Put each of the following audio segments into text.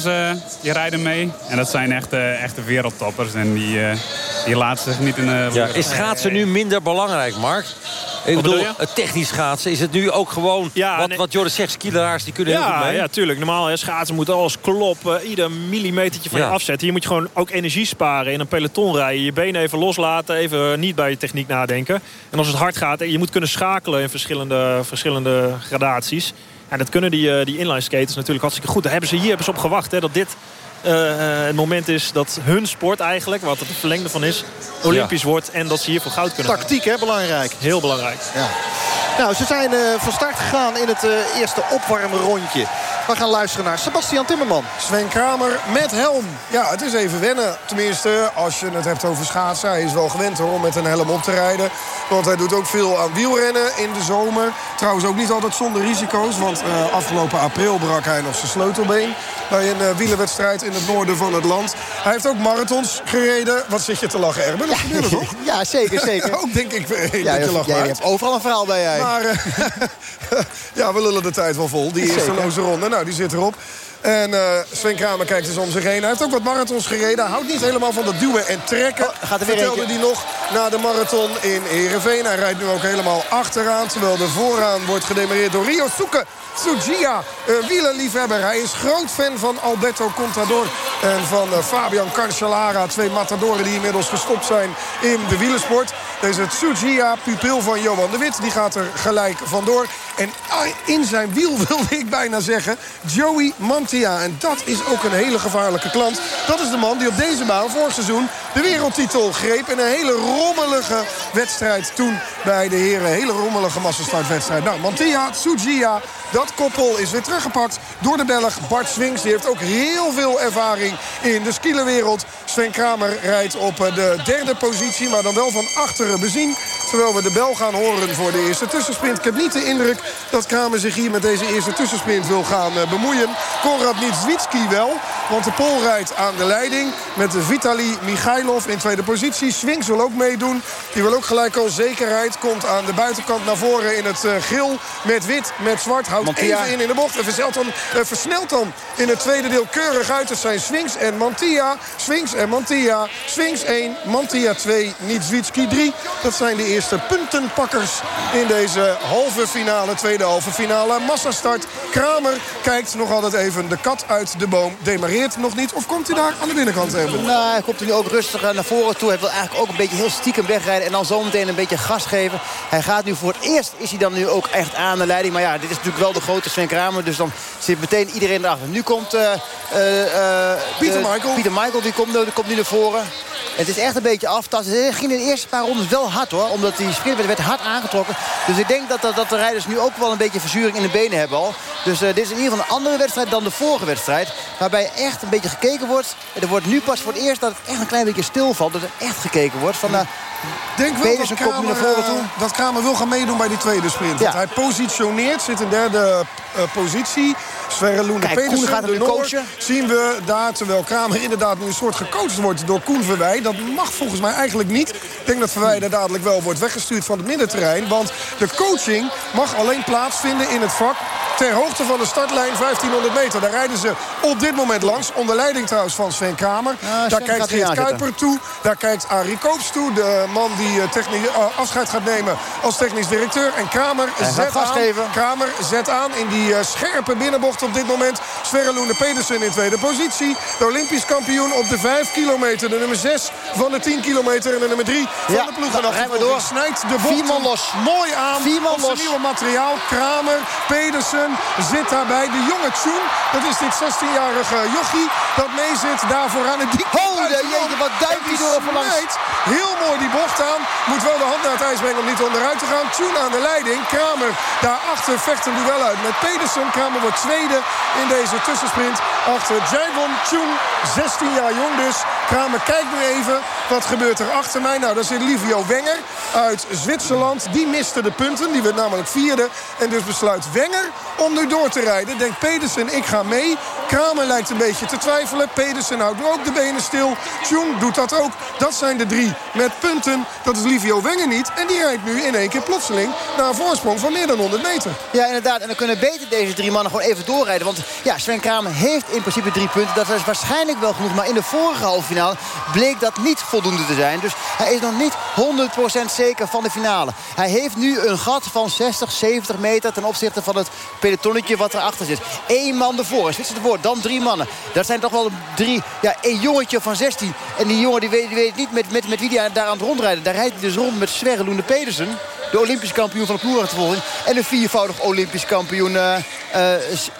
Ze, die rijden mee. En dat zijn echt echte wereldtoppers. En die, uh, die laten zich niet in de... Ja, is schaatsen nu minder belangrijk, Mark? Ik bedoel, het technisch schaatsen, is het nu ook gewoon... Ja, wat, nee. wat Joris zegt, skileraars die kunnen ja, heel goed mee? Ja, tuurlijk. Normaal, hè, schaatsen moet alles kloppen. Ieder millimetertje van je afzetten. Hier moet je gewoon ook energie sparen. In een peloton rijden. Je benen even loslaten. Even niet bij je techniek nadenken. En als het hard gaat, je moet kunnen schakelen in verschillende, verschillende gradaties. En dat kunnen die, uh, die inline skaters natuurlijk hartstikke goed. Daar hebben ze hier hebben ze op gewacht. Hè, dat dit uh, het moment is dat hun sport eigenlijk, wat het verlengde van is, olympisch ja. wordt. En dat ze hier voor goud kunnen Tactiek, hè, belangrijk. Heel belangrijk. Ja. Nou, ze zijn uh, van start gegaan in het uh, eerste opwarmrondje. We gaan luisteren naar Sebastian Timmerman. Sven Kramer met helm. Ja, het is even wennen. Tenminste, als je het hebt over schaatsen. Hij is wel gewend hoor, om met een helm op te rijden. Want hij doet ook veel aan wielrennen in de zomer. Trouwens ook niet altijd zonder risico's. Want uh, afgelopen april brak hij nog zijn sleutelbeen. Bij een uh, wielerwedstrijd in het noorden van het land. Hij heeft ook marathons gereden. Wat zit je te lachen, Erben? Dat gebeurt toch? ja, zeker, zeker. ook denk ik ja, dat je lacht jij hebt overal een verhaal bij jij. Maar uh, ja, we lullen de tijd wel vol. Die eerste loze ronde, nou, die zit erop. En uh, Sven Kramer kijkt dus om zich heen. Hij heeft ook wat marathons gereden. Hij houdt niet helemaal van dat duwen en trekken. Oh, gaat er Vertelde hij nog na de marathon in Heerenveen. Hij rijdt nu ook helemaal achteraan. Terwijl er vooraan wordt gedemareerd door Rio Soeke Tsujiya. Een wielerliefhebber. Hij is groot fan van Alberto Contador. En van uh, Fabian Cancellara. Twee matadoren die inmiddels gestopt zijn in de wielersport. Deze Tsujiya, pupil van Johan de Wit. Die gaat er gelijk vandoor. En in zijn wiel wilde ik bijna zeggen. Joey Mantia. En dat is ook een hele gevaarlijke klant. Dat is de man die op deze baan vorig seizoen de wereldtitel greep. In een hele rommelige wedstrijd toen bij de heren. Hele rommelige massastartwedstrijd. Nou, Mantia, Tsujiya. Dat koppel is weer teruggepakt door de Belg Bart Swings. Die heeft ook heel veel ervaring in de skielerwereld. Sven Kramer rijdt op de derde positie, maar dan wel van achteren bezien. Terwijl we de bel gaan horen voor de eerste tussensprint. Ik heb niet de indruk dat Kramer zich hier met deze eerste tussensprint wil gaan bemoeien. Konrad Nitswitski wel, want de Pool rijdt aan de leiding. Met Vitali Michailov in tweede positie. Swings wil ook meedoen. Die wil ook gelijk al zekerheid. Komt aan de buitenkant naar voren in het geel. Met wit, met zwart. Houdt Mantia. even in in de bocht. En versnelt dan, versnelt dan in het tweede deel keurig uit. Het zijn Swings en Mantia. Swings en Mantia. Swings 1, Mantia 2, Nitswitski 3. Dat zijn de eerste puntenpakkers in deze halve finale. Tweede halve finale. Massastart. Kramer kijkt nog altijd even de kat uit de boom. Demareert nog niet. Of komt hij daar aan de binnenkant hebben? Nou, hij komt er nu ook rustig naar voren toe. Hij wil eigenlijk ook een beetje heel stiekem wegrijden. En dan zometeen een beetje gas geven. Hij gaat nu voor het eerst. Is hij dan nu ook echt aan de leiding. Maar ja, dit is natuurlijk wel de grote Sven Kramer. Dus dan zit meteen iedereen erachter. Nu komt uh, uh, Pieter Michael. Pieter Michael die komt, die komt nu naar voren. Het is echt een beetje aftasten. Het ging in de eerste paar rondes wel hard hoor. Omdat die sprint werd hard aangetrokken. Dus ik denk dat, dat, dat de rijders nu ook wel een beetje verzuring in de benen hebben al. Dus uh, dit is in ieder geval een andere wedstrijd dan de vorige wedstrijd. Waarbij echt een beetje gekeken wordt. Er wordt nu pas voor het eerst dat het echt een klein beetje stilvalt. Dat er echt gekeken wordt. Van, uh, denk wel dat Kramer, naar voren toe. dat Kramer wil gaan meedoen bij die tweede sprint. Ja. Want hij positioneert, zit in derde uh, positie. Sverre Loene Pedersen, gaat de nu coachen. zien we daar, terwijl Kramer inderdaad nu een soort gecoacht wordt door Koen Verwij. Dat mag volgens mij eigenlijk niet. Ik denk dat Verwij daar dadelijk wel wordt weggestuurd van het middenterrein. Want de coaching mag alleen plaatsvinden in het vak ter hoogte van de startlijn 1500 meter. Daar rijden ze op dit moment langs. Onder leiding trouwens van Sven Kramer. Ja, daar kijkt Geert Kuiper toe. Daar kijkt Arie Koops toe. De man die technisch, uh, afscheid gaat nemen als technisch directeur. En Kramer zet aan. Kramer zet aan in die uh, scherpe binnenbocht op dit moment. Sverre Loene Pedersen in tweede positie. De Olympisch kampioen op de 5 kilometer. De nummer 6 van de 10 kilometer. En de nummer 3 van ja, de ploeg. En dan gaan we door. Snijdt de bocht los. mooi aan. Op zijn nieuwe materiaal. Kramer, Pedersen zit daarbij. De jonge Tjoen, dat is dit 16-jarige jochie dat meezit daarvoor aan het dik. Jeetje, wat duimt hij door van langs. Heel mooi die bocht aan. Moet wel de hand naar het ijs brengen om niet onderuit te gaan. Tjoen aan de leiding. Kramer daarachter vecht een duel uit met Pedersen. Kramer wordt tweede in deze tussensprint achter Jaivon Tjoen. 16 jaar jong dus. Kramer kijkt nu even. Wat gebeurt er achter mij? Nou, daar zit Livio Wenger uit Zwitserland. Die miste de punten. Die werd namelijk vierde. En dus besluit Wenger om nu door te rijden. Denkt Pedersen, ik ga mee. Kramer lijkt een beetje te twijfelen. Pedersen houdt ook de benen stil. Tjung doet dat ook. Dat zijn de drie met punten. Dat is Livio Wenger niet. En die rijdt nu in één keer plotseling naar een voorsprong van meer dan 100 meter. Ja, inderdaad. En dan kunnen beter deze drie mannen gewoon even doorrijden. Want ja, Sven Kramer heeft in principe drie punten. Dat is waarschijnlijk wel genoeg. Maar in de vorige halve finale bleek dat niet voldoende te zijn. Dus hij is nog niet 100% zeker van de finale. Hij heeft nu een gat van 60, 70 meter ten opzichte van het pelotonnetje wat erachter zit. Eén man ervoor, het woord, dan drie mannen. Dat zijn toch wel drie, ja, een jongetje van 16. En die jongen die weet, die weet niet met, met, met wie hij daar aan het rondrijden. Daar rijdt hij dus rond met Sverre Loende Pedersen de Olympisch kampioen van de ploegachtervolging. En de viervoudig Olympisch kampioen uh,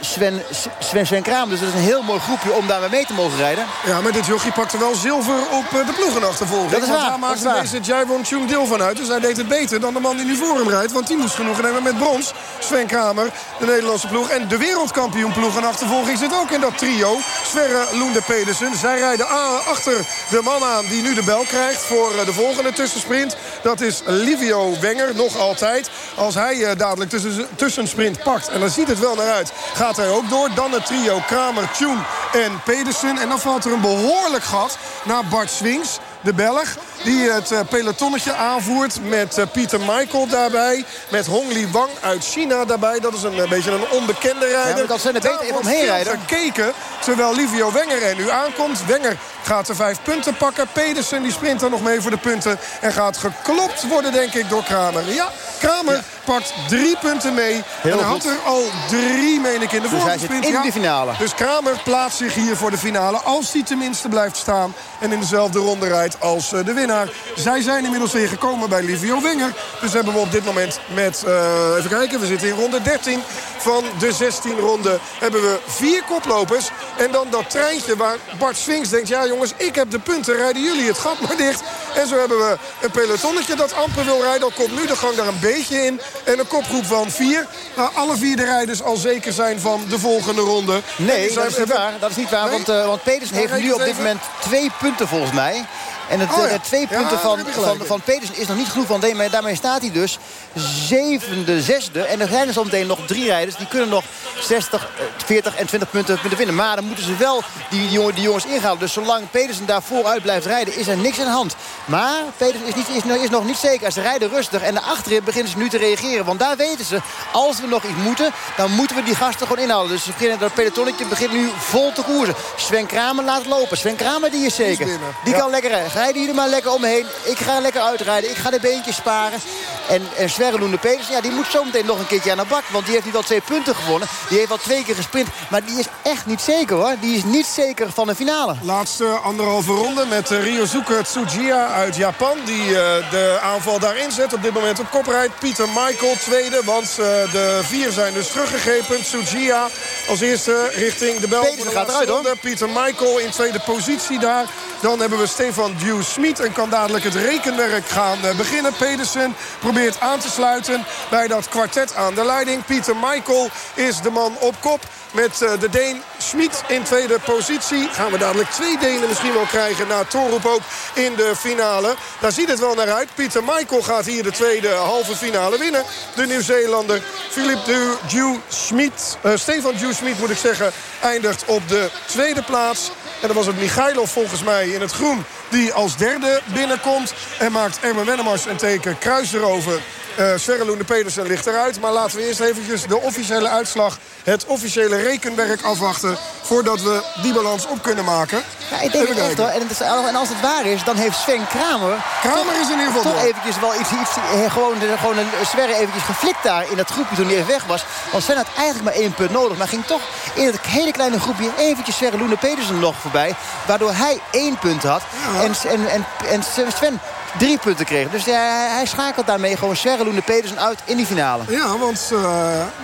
Sven, Sven, Sven Kraam. Dus dat is een heel mooi groepje om daar mee te mogen rijden. Ja, maar dit jochie pakte wel zilver op uh, de ploegenachtervolging. Dat is waar. daar maakte deze Jaivon Chung deel van uit. Dus hij deed het beter dan de man die nu voor hem rijdt. Want die moest genoeg nemen met brons. Sven Kramer, de Nederlandse ploeg. En de wereldkampioen ploegenachtervolging zit ook in dat trio. Sverre Loende Pedersen. Zij rijden achter de man aan die nu de bel krijgt voor de volgende tussensprint. Dat is Livio Wenger nog altijd. Als hij uh, dadelijk tussen, tussensprint pakt, en dan ziet het wel naar uit... gaat hij ook door. Dan het trio Kramer, Tune en Pedersen. En dan valt er een behoorlijk gat naar Bart Swings de Belg. Die het uh, pelotonnetje aanvoert met uh, Pieter Michael daarbij. Met Hong Li Wang uit China daarbij. Dat is een, een beetje een onbekende rijder. Ja, dat zijn er beter omheen rijden. gekeken terwijl Livio Wenger er nu aankomt. Wenger gaat er vijf punten pakken. Pedersen die sprint er nog mee voor de punten. En gaat geklopt worden denk ik door Kramer. Ja, Kramer pakt drie punten mee. Heel en hij had er al drie, meen ik, in de dus vorige sprint. in de finale. Dus Kramer plaatst zich hier voor de finale. Als hij tenminste blijft staan en in dezelfde ronde rijdt als eh, de winnaar. Zij zijn inmiddels weer gekomen bij Livio Wenger. Dus hebben we op dit moment met, uh, even kijken, we zitten in ronde 13 van de 16 ronde. Hebben we vier koplopers. En dan dat treintje waar Bart Swings denkt... ja jongens, ik heb de punten, rijden jullie het gat maar dicht. En zo hebben we een pelotonnetje dat amper wil rijden. Al komt nu de gang daar een beetje in. En een kopgroep van vier. Nou, alle vier de rijders al zeker zijn van de volgende ronde. Nee, dat is niet waar. Dat is niet waar want, uh, want Pedersen heeft nu op dit moment twee punten volgens mij. En het, oh twee punten van, van, van Pedersen is nog niet genoeg. Want daarmee staat hij dus zevende, zesde. En er zijn er zometeen nog drie rijders. Die kunnen nog 60, 40 en 20 punten, punten winnen. Maar dan moeten ze wel die, jongen, die jongens inhalen. Dus zolang Pedersen daar vooruit blijft rijden, is er niks aan de hand. Maar Pedersen is, niet, is, is nog niet zeker. Ze rijden rustig. En de achterin beginnen ze nu te reageren. Want daar weten ze, als we nog iets moeten, dan moeten we die gasten gewoon inhalen. Dus ze beginnen, dat pelotonnetje begint nu vol te koersen. Sven Kramer laat lopen. Sven Kramer die is zeker. Die kan lekker rijden. Rijden hier maar lekker omheen. Ik ga lekker uitrijden. Ik ga de beentjes sparen. En, en Sverre Loende Peters, ja, die moet zometeen nog een keertje aan de bak. Want die heeft nu wel twee punten gewonnen. Die heeft al twee keer gesprint. Maar die is echt niet zeker hoor. Die is niet zeker van de finale. Laatste anderhalve ronde met uh, Ryosuke Tsujiya uit Japan. Die uh, de aanval daarin zet. Op dit moment op kop rijdt. Pieter Michael tweede. Want uh, de vier zijn dus teruggegrepen. Tsujiya als eerste richting de bel. Peters gaat eruit hoor. Pieter Michael in tweede positie daar. Dan hebben we Stefan Dew Smit. En kan dadelijk het rekenwerk gaan beginnen. Pedersen probeert aan te sluiten bij dat kwartet aan de leiding. Pieter Michael is de man op kop met eh, de Deen Schmid in tweede positie. Gaan we dadelijk twee Denen misschien wel krijgen na Torup ook in de finale. Daar ziet het wel naar uit. Pieter Michael gaat hier de tweede halve finale winnen. De Nieuw-Zeelander Philip de Dew Schmid, uh, Stefan Dew Schmid moet ik zeggen, eindigt op de tweede plaats. En dan was het Michailov volgens mij in het groen die als derde binnenkomt. En maakt Ermen Wennemars een teken kruis erover. Uh, Sverre Loende Pedersen ligt eruit. Maar laten we eerst eventjes de officiële uitslag... het officiële rekenwerk afwachten... voordat we die balans op kunnen maken. Ja, ik denk het echt hoor. En, als het waar is, dan heeft Sven Kramer... Kramer is in ieder geval Toch eventjes wel iets... iets eh, gewoon, gewoon een Sverre eventjes geflikt daar in dat groepje toen hij even weg was. Want Sven had eigenlijk maar één punt nodig. Maar ging toch in het hele kleine groepje eventjes Sverre Loende Pedersen nog voorbij. Waardoor hij één punt had. En, en, en, en Sven drie punten kreeg. Dus ja, hij schakelt daarmee gewoon Sverre Loende Pedersen uit in die finale. Ja, want uh,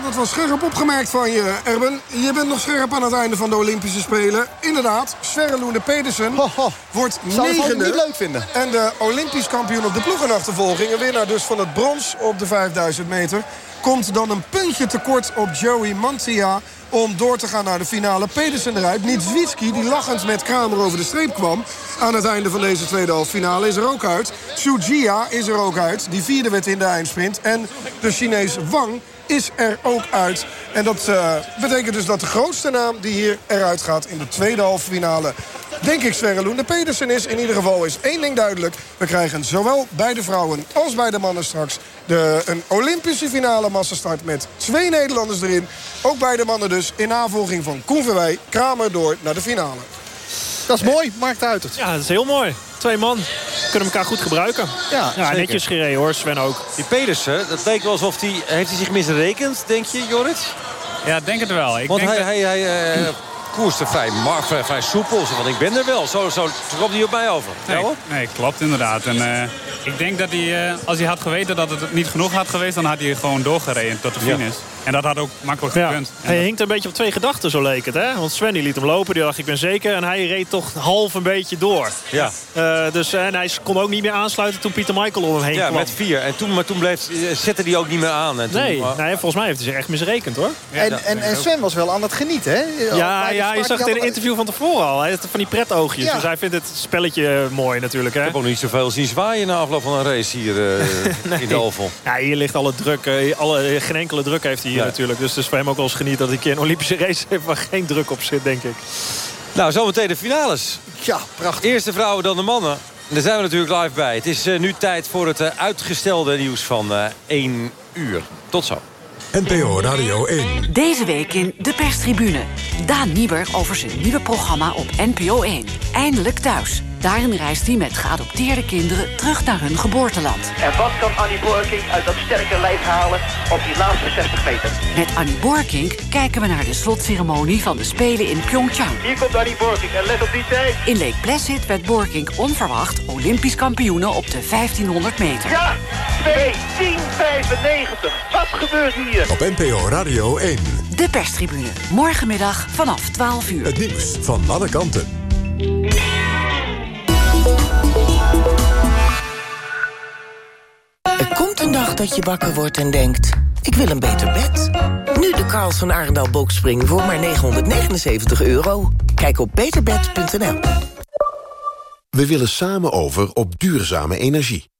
dat was scherp opgemerkt van je, Erben. Je bent nog scherp aan het einde van de Olympische Spelen. Inderdaad, Sverre Loende Pedersen wordt negende. niet leuk vinden. En de Olympisch kampioen op de ploegenachtervolging. Een winnaar dus van het brons op de 5000 meter. Komt dan een puntje tekort op Joey Mantia om door te gaan naar de finale. Pedersen eruit. Niedzwitski, die lachend met Kramer over de streep kwam... aan het einde van deze tweede halve finale, is er ook uit. Xu Jia is er ook uit. Die vierde werd in de eindsprint. En de Chinees Wang is er ook uit. En dat uh, betekent dus dat de grootste naam die hier eruit gaat... in de tweede halve finale denk ik Sverre Loende Pedersen is. In ieder geval is één ding duidelijk. We krijgen zowel bij de vrouwen als bij de mannen straks... De, een Olympische finale massastart met twee Nederlanders erin. Ook bij de mannen dus in navolging van Koen Verwij. Kramer door naar de finale. Dat is mooi, maakt uit het. Ja, dat is heel mooi. Twee man kunnen elkaar goed gebruiken. Ja, ja netjes gereden hoor, Sven ook. Die Pedersen, dat leek wel alsof hij... Heeft hij zich misrekend, denk je, Jorrit? Ja, denk het wel. Ik Want denk hij, hij, hij uh, koerste vrij, vrij, vrij soepel. Want ik ben er wel. Zo, zo komt hij op mij over. Nee, nee klopt inderdaad. En, uh, ik denk dat hij, uh, als hij had geweten dat het niet genoeg had geweest... dan had hij gewoon doorgereden tot de finish. En dat had ook makkelijk gekund. Hij hinkt een beetje op twee gedachten, zo leek het. Hè? Want Sven liet hem lopen, die dacht ik ben zeker. En hij reed toch half een beetje door. Ja. Uh, dus, en hij kon ook niet meer aansluiten toen Pieter Michael om hem heen ja, kwam. Ja, met vier. En toen, maar toen bleef, zette hij ook niet meer aan. En toen, nee, nee, volgens mij heeft hij zich echt misrekend hoor. Ja, en, en, en, Sven was wel aan het genieten, hè? Ja, ja je zag het in een interview van tevoren al. Hij heeft van die pretoogjes. Ja. Dus hij vindt het spelletje mooi natuurlijk. Hè? Ik heb ook niet zoveel zien zwaaien na afloop van een race hier uh, nee. in Delvel. Ja, hier ligt alle druk. Uh, alle, geen enkele druk heeft hij hier natuurlijk. Dus, dus voor hem ook wel eens geniet dat hij een keer een Olympische race heeft... waar geen druk op zit, denk ik. Nou, zometeen de finales. Ja, prachtig. Eerste vrouwen, dan de mannen. Daar zijn we natuurlijk live bij. Het is uh, nu tijd voor het uh, uitgestelde nieuws van uh, 1 uur. Tot zo. NPO Radio 1. Deze week in de perstribune. Daan Nieber over zijn nieuwe programma op NPO 1. Eindelijk thuis. Daarin reist hij met geadopteerde kinderen terug naar hun geboorteland. En wat kan Annie Borking uit dat sterke lijf halen op die laatste 60 meter? Met Annie Borking kijken we naar de slotceremonie van de Spelen in Pyeongchang. Hier komt Annie Borking en let op die tijd. In Lake Placid werd Borking onverwacht Olympisch kampioene op de 1500 meter. Ja, 2, 10, 95. Wat gebeurt hier? Op NPO Radio 1. De perstribune. Morgenmiddag vanaf 12 uur. Het nieuws van alle kanten. Dat je wakker wordt en denkt... ik wil een beter bed. Nu de Karls van Arendal Boxspring voor maar 979 euro. Kijk op beterbed.nl. We willen samen over op duurzame energie.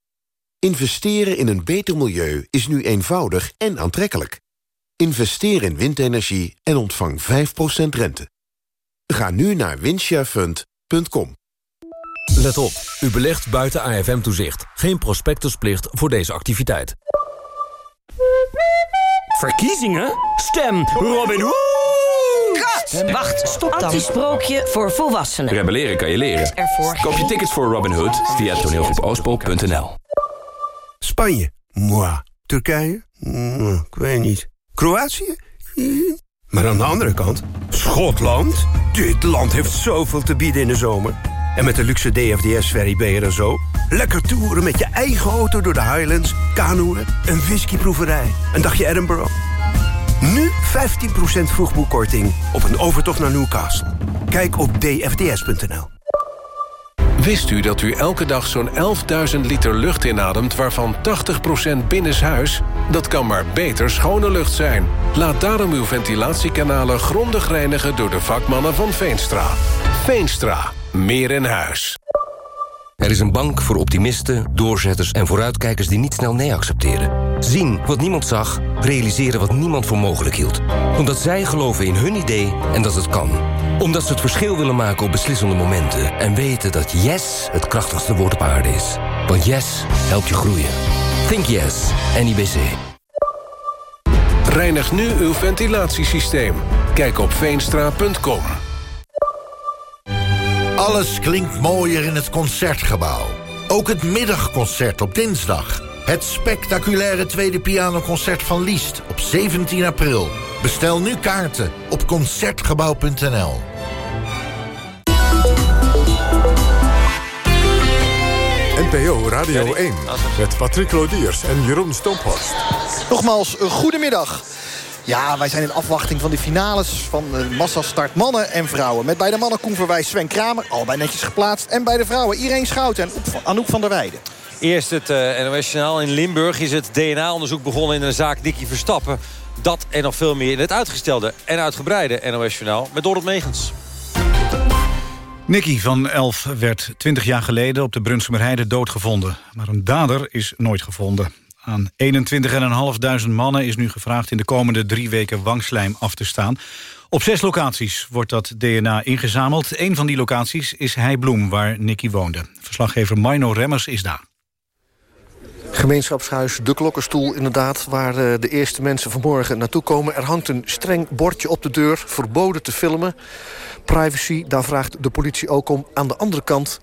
Investeren in een beter milieu is nu eenvoudig en aantrekkelijk. Investeer in windenergie en ontvang 5% rente. Ga nu naar windsharefund.com. Let op, u belegt buiten AFM-toezicht. Geen prospectusplicht voor deze activiteit. Verkiezingen? Stem Robin Hood! Wacht, stop dan. Antisprookje voor volwassenen. Rebelleren kan je leren. Koop je tickets voor Robin Hood via toneelgroepoostpol.nl Spanje? Moi. Turkije? Mm, ik weet niet. Kroatië? Maar aan de andere kant, Schotland? Dit land heeft zoveel te bieden in de zomer. En met de luxe DFDS-ferry ben je er zo. Lekker toeren met je eigen auto door de Highlands, kanoeën, een whiskyproeverij, een dagje Edinburgh. Nu 15% vroegboekkorting op een overtocht naar Newcastle. Kijk op dfds.nl. Wist u dat u elke dag zo'n 11.000 liter lucht inademt... waarvan 80% binnenshuis? Dat kan maar beter schone lucht zijn. Laat daarom uw ventilatiekanalen grondig reinigen... door de vakmannen van Veenstra. Veenstra. Meer in huis. Er is een bank voor optimisten, doorzetters en vooruitkijkers die niet snel nee accepteren. Zien wat niemand zag, realiseren wat niemand voor mogelijk hield. Omdat zij geloven in hun idee en dat het kan. Omdat ze het verschil willen maken op beslissende momenten. En weten dat yes het krachtigste woord op aarde is. Want yes helpt je groeien. Think yes, NIBC. Reinig nu uw ventilatiesysteem. Kijk op veenstra.com. Alles klinkt mooier in het Concertgebouw. Ook het middagconcert op dinsdag. Het spectaculaire tweede pianoconcert van Liest op 17 april. Bestel nu kaarten op Concertgebouw.nl. NPO Radio 1 met Patrick Lodiers en Jeroen Stomphorst. Nogmaals, een goedemiddag. Ja, wij zijn in afwachting van de finales van de massastart mannen en vrouwen. Met bij de mannen Koen Verwijs, Sven Kramer, allebei netjes geplaatst. En bij de vrouwen Irene Schouten en Anouk van der Weijden. Eerst het uh, NOS-journaal in Limburg is het DNA-onderzoek begonnen in een zaak Nicky Verstappen. Dat en nog veel meer in het uitgestelde en uitgebreide NOS-journaal met Dorot Megens. Nicky van Elf werd 20 jaar geleden op de Brunsumerheide doodgevonden. Maar een dader is nooit gevonden. Aan 21.500 mannen is nu gevraagd in de komende drie weken wangslijm af te staan. Op zes locaties wordt dat DNA ingezameld. Een van die locaties is Heibloem, waar Nicky woonde. Verslaggever Mino Remmers is daar. Gemeenschapshuis De Klokkenstoel, inderdaad, waar eh, de eerste mensen vanmorgen naartoe komen. Er hangt een streng bordje op de deur, verboden te filmen. Privacy, daar vraagt de politie ook om. Aan de andere kant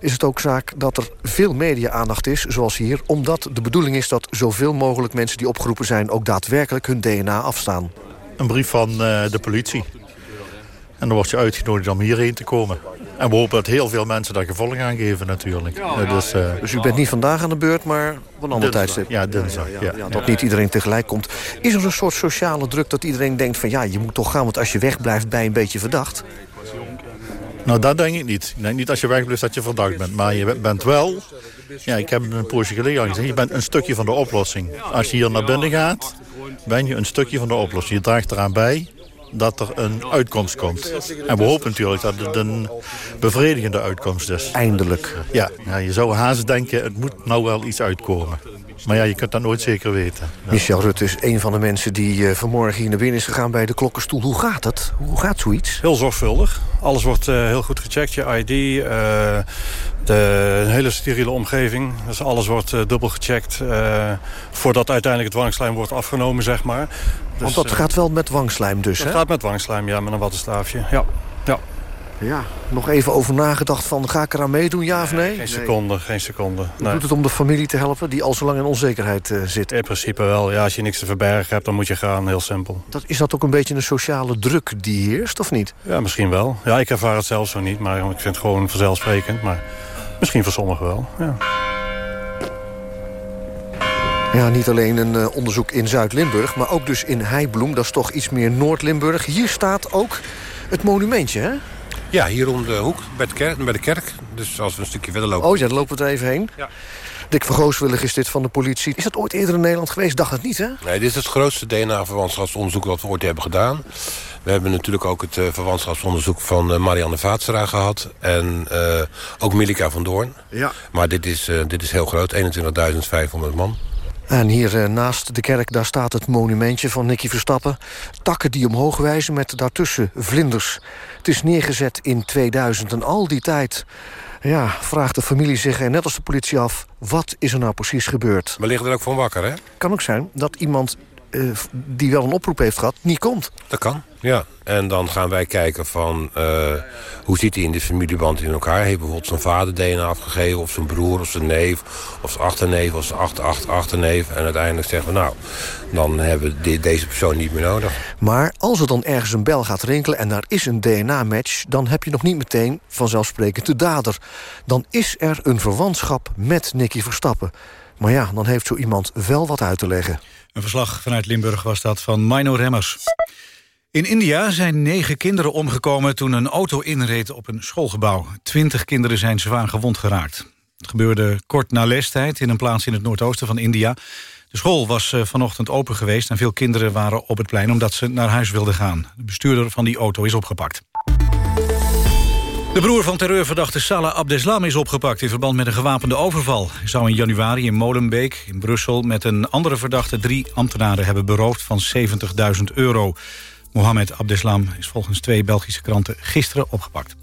is het ook zaak dat er veel media-aandacht is, zoals hier... omdat de bedoeling is dat zoveel mogelijk mensen die opgeroepen zijn... ook daadwerkelijk hun DNA afstaan. Een brief van uh, de politie. En dan word je uitgenodigd om hierheen te komen. En we hopen dat heel veel mensen daar gevolg aan geven natuurlijk. dus, uh, dus u bent niet vandaag aan de beurt, maar op een ander tijdstip? Ja, dinsdag. Ja, ja, dat niet iedereen tegelijk komt. Is er een soort sociale druk dat iedereen denkt van... ja, je moet toch gaan, want als je wegblijft bij een beetje verdacht? Nou, dat denk ik niet. Ik denk niet als je wegblijft dat je verdacht bent. Maar je bent wel... Ja, ik heb een poosje geleden al gezegd... je bent een stukje van de oplossing. Als je hier naar binnen gaat, ben je een stukje van de oplossing. Je draagt eraan bij dat er een uitkomst komt. En we hopen natuurlijk dat het een bevredigende uitkomst is. Eindelijk. Ja, ja je zou haast denken, het moet nou wel iets uitkomen. Maar ja, je kunt dat nooit zeker weten. Michel Rutte is een van de mensen die uh, vanmorgen hier naar binnen is gegaan bij de klokkenstoel. Hoe gaat het? Hoe gaat zoiets? Heel zorgvuldig. Alles wordt uh, heel goed gecheckt. Je ID, uh, eh, de een hele steriele omgeving. Dus alles wordt dubbel gecheckt voordat uiteindelijk het wangslijm wordt afgenomen, zeg maar. Dus, Want dat gaat wel met wangslijm dus, dat hè? gaat met wangslijm, ja, met een wattenstaafje. Ja. ja. Ja, nog even over nagedacht van ga ik eraan meedoen, ja of nee? Geen seconde, nee. geen seconde. Nee. Doet het om de familie te helpen die al zo lang in onzekerheid uh, zit? In principe wel. Ja, als je niks te verbergen hebt, dan moet je gaan. Heel simpel. Dat, is dat ook een beetje een sociale druk die heerst, of niet? Ja, misschien wel. Ja, ik ervaar het zelf zo niet, maar ik vind het gewoon vanzelfsprekend. Maar misschien voor sommigen wel, ja. Ja, niet alleen een uh, onderzoek in Zuid-Limburg, maar ook dus in Heibloem. Dat is toch iets meer Noord-Limburg. Hier staat ook het monumentje, hè? Ja, hier om de hoek, bij de, kerk, bij de kerk. Dus als we een stukje verder lopen... Oh ja, dan lopen we er even heen. Ja. Dick van Gooswillig is dit van de politie. Is dat ooit eerder in Nederland geweest? Dacht het niet, hè? Nee, dit is het grootste DNA-verwantschapsonderzoek... wat we ooit hebben gedaan. We hebben natuurlijk ook het uh, verwantschapsonderzoek van uh, Marianne Vaatstra gehad. En uh, ook Milika van Doorn. Ja. Maar dit is, dit is heel groot, 21.500 man. En hier naast de kerk, daar staat het monumentje van Nicky Verstappen. Takken die omhoog wijzen met daartussen vlinders. Het is neergezet in 2000 en al die tijd... Ja, vraagt de familie zich en net als de politie af... wat is er nou precies gebeurd? We liggen er ook van wakker, hè? kan ook zijn dat iemand uh, die wel een oproep heeft gehad, niet komt. Dat kan, ja. En dan gaan wij kijken van uh, hoe zit hij in de familieband in elkaar. Heeft bijvoorbeeld zijn vader DNA afgegeven, of zijn broer, of zijn neef, of zijn achterneef, of zijn achter, achter, achterneef. En uiteindelijk zeggen we, nou, dan hebben we deze persoon niet meer nodig. Maar als er dan ergens een bel gaat rinkelen en daar is een DNA-match... dan heb je nog niet meteen vanzelfsprekend de dader. Dan is er een verwantschap met Nicky Verstappen. Maar ja, dan heeft zo iemand wel wat uit te leggen. Een verslag vanuit Limburg was dat van Mino Remmers. In India zijn negen kinderen omgekomen toen een auto inreed op een schoolgebouw. Twintig kinderen zijn zwaar gewond geraakt. Het gebeurde kort na lestijd in een plaats in het noordoosten van India. De school was eh, vanochtend open geweest en veel kinderen waren op het plein omdat ze naar huis wilden gaan. De bestuurder van die auto is opgepakt. De broer van terreurverdachte Salah Abdeslam is opgepakt... in verband met een gewapende overval. Hij zou in januari in Molenbeek in Brussel... met een andere verdachte drie ambtenaren hebben beroofd van 70.000 euro. Mohamed Abdeslam is volgens twee Belgische kranten gisteren opgepakt.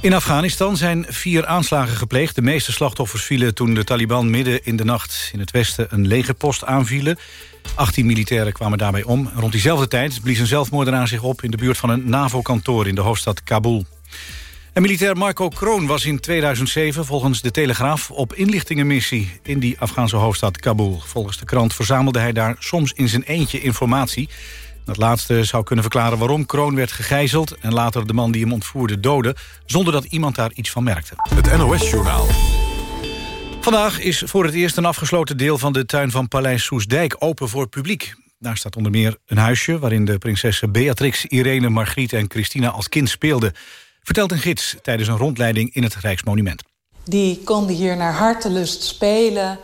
In Afghanistan zijn vier aanslagen gepleegd. De meeste slachtoffers vielen toen de Taliban midden in de nacht... in het westen een legerpost aanvielen. 18 militairen kwamen daarbij om. Rond diezelfde tijd blies een zelfmoordenaar zich op... in de buurt van een NAVO-kantoor in de hoofdstad Kabul. En militair Marco Kroon was in 2007 volgens de Telegraaf op inlichtingenmissie in die Afghaanse hoofdstad Kabul. Volgens de krant verzamelde hij daar soms in zijn eentje informatie. Dat laatste zou kunnen verklaren waarom Kroon werd gegijzeld... en later de man die hem ontvoerde doodde... zonder dat iemand daar iets van merkte. Het NOS-journaal. Vandaag is voor het eerst een afgesloten deel van de tuin van Paleis Soesdijk open voor publiek. Daar staat onder meer een huisje waarin de prinsessen Beatrix, Irene, Margriet en Christina als kind speelden vertelt een gids tijdens een rondleiding in het Rijksmonument. Die konden hier naar hartelust spelen,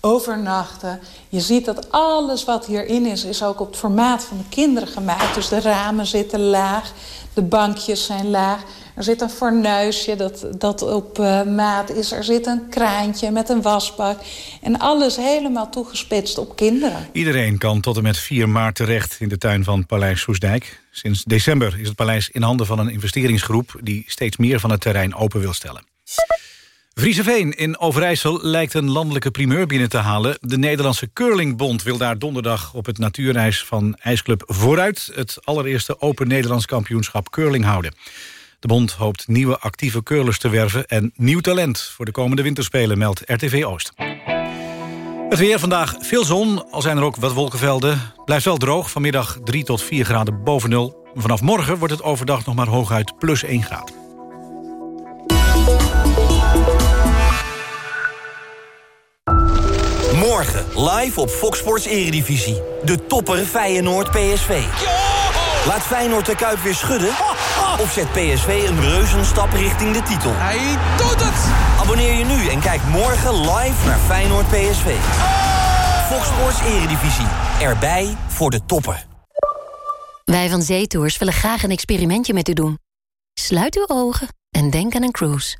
overnachten. Je ziet dat alles wat hierin is, is ook op het formaat van de kinderen gemaakt. Dus de ramen zitten laag, de bankjes zijn laag. Er zit een fornuisje dat, dat op uh, maat is. Er zit een kraantje met een wasbak. En alles helemaal toegespitst op kinderen. Iedereen kan tot en met 4 maart terecht in de tuin van Paleis Soesdijk. Sinds december is het paleis in handen van een investeringsgroep... die steeds meer van het terrein open wil stellen. Vrieseveen in Overijssel lijkt een landelijke primeur binnen te halen. De Nederlandse Curlingbond wil daar donderdag op het natuurreis van IJsclub Vooruit... het allereerste Open Nederlands kampioenschap curling houden. De bond hoopt nieuwe actieve curlers te werven... en nieuw talent voor de komende winterspelen, meldt RTV Oost. Het weer vandaag veel zon, al zijn er ook wat wolkenvelden. Blijft wel droog, vanmiddag 3 tot 4 graden boven nul. Vanaf morgen wordt het overdag nog maar hooguit plus 1 graad. Morgen live op Fox Sports Eredivisie. De topper Feyenoord PSV. Laat Feyenoord de Kuip weer schudden? Of zet PSV een reuzenstap richting de titel? Hij doet het! Abonneer je nu en kijk morgen live naar Feyenoord PSV. Fox Sports Eredivisie. Erbij voor de toppen. Wij van Zeetours willen graag een experimentje met u doen. Sluit uw ogen en denk aan een cruise.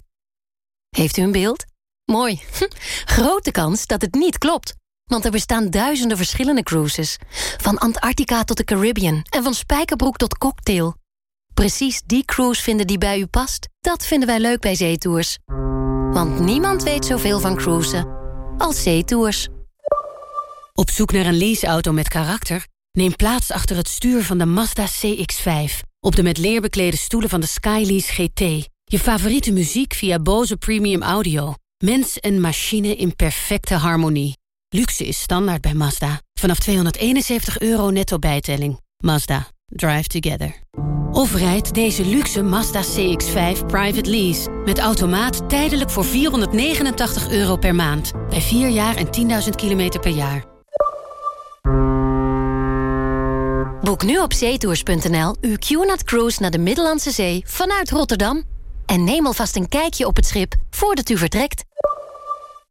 Heeft u een beeld? Mooi. Grote kans dat het niet klopt. Want er bestaan duizenden verschillende cruises. Van Antarctica tot de Caribbean en van spijkerbroek tot cocktail. Precies die cruise vinden die bij u past, dat vinden wij leuk bij Zeetours. Want niemand weet zoveel van cruisen als Zeetours. Op zoek naar een leaseauto met karakter? Neem plaats achter het stuur van de Mazda CX-5. Op de met leer beklede stoelen van de Skylease GT. Je favoriete muziek via Bose Premium Audio. Mens en machine in perfecte harmonie. Luxe is standaard bij Mazda. Vanaf 271 euro netto bijtelling. Mazda. Drive together. Of rijd deze luxe Mazda CX-5 private lease. Met automaat tijdelijk voor 489 euro per maand. Bij 4 jaar en 10.000 kilometer per jaar. Boek nu op zeetours.nl uw QNAT Cruise naar de Middellandse Zee vanuit Rotterdam. En neem alvast een kijkje op het schip voordat u vertrekt.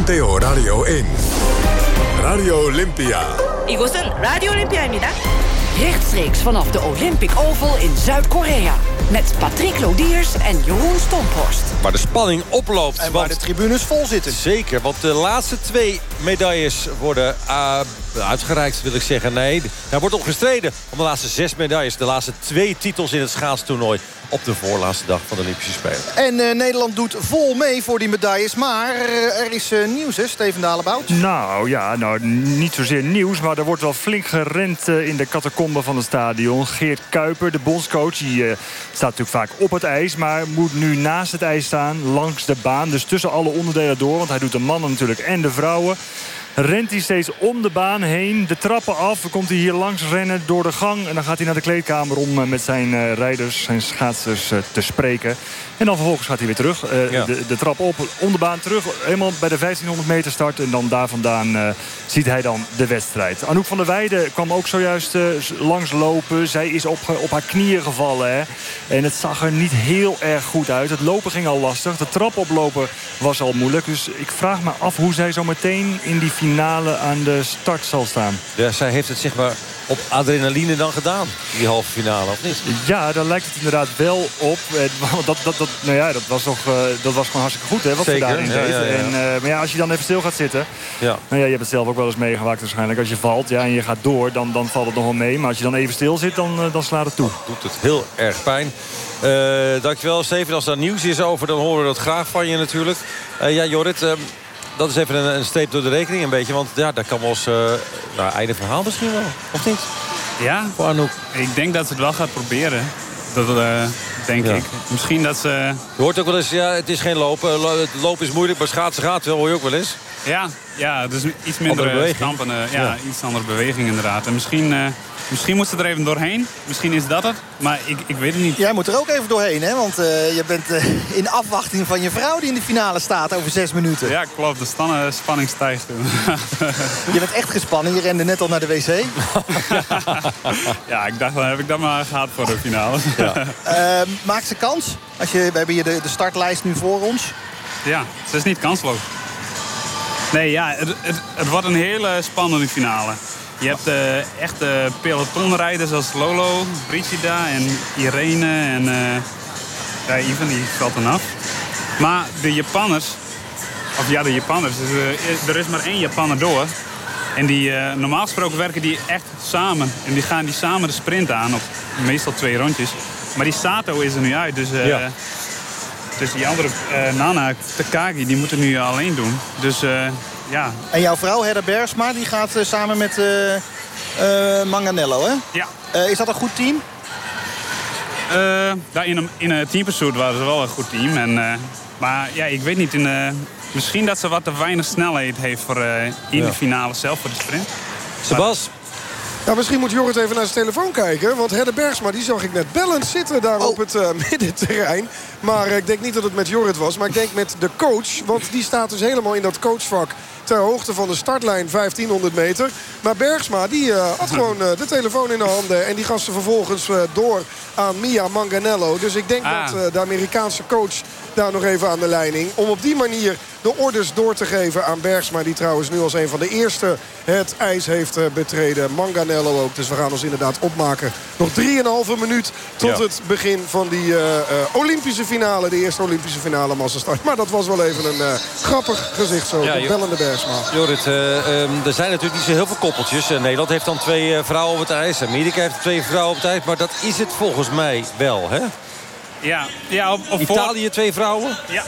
NTO Radio 1. Radio Olympia. 이곳은 라디오 올림피아입니다. Rechtstreeks vanaf de Olympic Oval in Zuid-Korea. Met Patrick Lodiers en Jeroen Stomphorst. Waar de spanning oploopt. En waar de tribunes vol zitten. Zeker, want de laatste twee medailles worden uh, uitgereikt, wil ik zeggen. Nee, er wordt omgestreden om de laatste zes medailles. De laatste twee titels in het schaatstoernooi op de voorlaatste dag van de Olympische Spelen. En uh, Nederland doet vol mee voor die medailles. Maar uh, er is uh, nieuws, hè, Steven Dalebout? Nou ja, nou, niet zozeer nieuws. Maar er wordt wel flink gerend in de catacombe van het stadion. Geert Kuiper, de bondscoach, die staat natuurlijk vaak op het ijs. Maar moet nu naast het ijs staan, langs de baan. Dus tussen alle onderdelen door. Want hij doet de mannen natuurlijk en de vrouwen rent hij steeds om de baan heen. De trappen af. Dan komt hij hier langs rennen door de gang. En dan gaat hij naar de kleedkamer om eh, met zijn uh, rijders, zijn schaatsers uh, te spreken. En dan vervolgens gaat hij weer terug. Uh, de, de, trap op, om de baan terug. Helemaal bij de 1500 meter start. En dan daar vandaan ziet hij dan de wedstrijd. Anouk van der Weijden kwam ook zojuist langslopen. Zij is op, op haar knieën gevallen. Hè. En het zag er niet heel erg goed uit. Het lopen ging al lastig. De trap oplopen was al moeilijk. Dus ik vraag me af hoe zij zo meteen in die finale aan de start zal staan. Ja, zij heeft het zeg maar op adrenaline dan gedaan, die halve finale, of niet? Ja, daar lijkt het inderdaad wel op. Dat, dat, dat, nou ja, dat, was, toch, dat was gewoon hartstikke goed, hè, wat Zeker, ze daarin ja, deed. Ja, ja. En, uh, maar ja, als je dan even stil gaat zitten... Ja. Nou ja, je hebt het zelf ook wel eens meegemaakt waarschijnlijk. Als je valt ja, en je gaat door, dan, dan valt het nog wel mee. Maar als je dan even stil zit, dan, uh, dan slaat het toe. doet het heel erg pijn. Dankjewel, Steven. Als er nieuws is over, dan horen we dat graag van je natuurlijk. ja, Jorrit... dat is even een, een streep door de rekening een beetje. Want ja, dat kan wel eens... Uh, nou, einde verhaal misschien wel, of niet? Ja, Voor Anouk. ik denk dat ze het wel gaat proberen. Dat, uh, denk Ja. ik. Misschien dat ze... Je hoort ook wel eens, ja, het is geen lopen. Lopen is moeilijk, maar schaatsen gaat wel, hoor je ook wel eens. Ja, ja dus iets minder eh, ja, Ja. iets andere beweging inderdaad. En misschien, eh, misschien moet ze er even doorheen. Misschien is dat het. Maar ik, ik weet het niet. Jij moet er ook even doorheen, hè? Want eh, je bent eh, in afwachting van je vrouw die in de finale staat over zes minuten. Ja, klopt. De stan- spanning stijgt. Je bent echt gespannen. Je rende net al naar de wc. ja, ik dacht, dan heb ik dat maar gehad voor de finale. Eh, maakt ze kans? Als je, we hebben hier de, de startlijst nu voor ons. Ja, ze is niet kansloos. Nee, ja, het, het, het wordt een hele spannende finale. Je hebt eh, echt eh, pelotonrijders als Lolo, Brigida en Irene en eh ja, Ivan, die valt dan af. Maar de Japanners, of ja, de Japanners, dus, eh, er is maar één Japanner door. En die, normaal gesproken werken die echt samen. En die gaan die samen de sprint aan op meestal twee rondjes. Maar die Sato is er nu uit, dus... dus die andere, eh, Nana Takagi, die moeten nu alleen doen. Dus eh, ja. En jouw vrouw, Hedda Bergsma, die gaat eh, samen met eh, eh, Manganello, hè? Ja. Eh, is dat een goed team? Eh, daar in een, in een teampursuit waren ze wel een goed team. En, eh, maar ja, ik weet niet. In, eh, misschien dat ze wat te weinig snelheid heeft voor, eh, in Ja. de finale zelf voor de sprint. Sebas? Ja, misschien moet Jorrit even naar zijn telefoon kijken. Want Hedde Bergsma, die zag ik net bellend zitten daar op het eh, middenterrein. Maar ik denk niet dat het met Jorrit was. Maar ik denk met de coach. Want die staat dus helemaal in dat coachvak. Ter hoogte van de startlijn 1500 meter. Maar Bergsma, die eh, had gewoon eh, de telefoon in de handen. En die gaf ze vervolgens door aan Mia Manganello. Dus ik denk Ah. dat de Amerikaanse coach daar nog even aan de leiding. Om op die manier de orders door te geven aan Bergsma. Die trouwens nu als een van de eerste het ijs heeft eh, betreden. Manganello ook. Dus we gaan ons inderdaad opmaken. Nog 3,5 minuut tot Ja. het begin van die eh, eh, Olympische finale. De eerste Olympische finale massastart. Maar dat was wel even een eh, grappig gezicht zo. Ja, de bellende Bergsma. Jorrit, eh, ehm, er zijn natuurlijk niet zo heel veel koppeltjes. Nederland heeft dan twee eh, vrouwen op het ijs. Amerika heeft twee vrouwen op het ijs. Maar dat is het volgens mij wel, hè? Ja, ja op, op Italië twee vrouwen? Ja,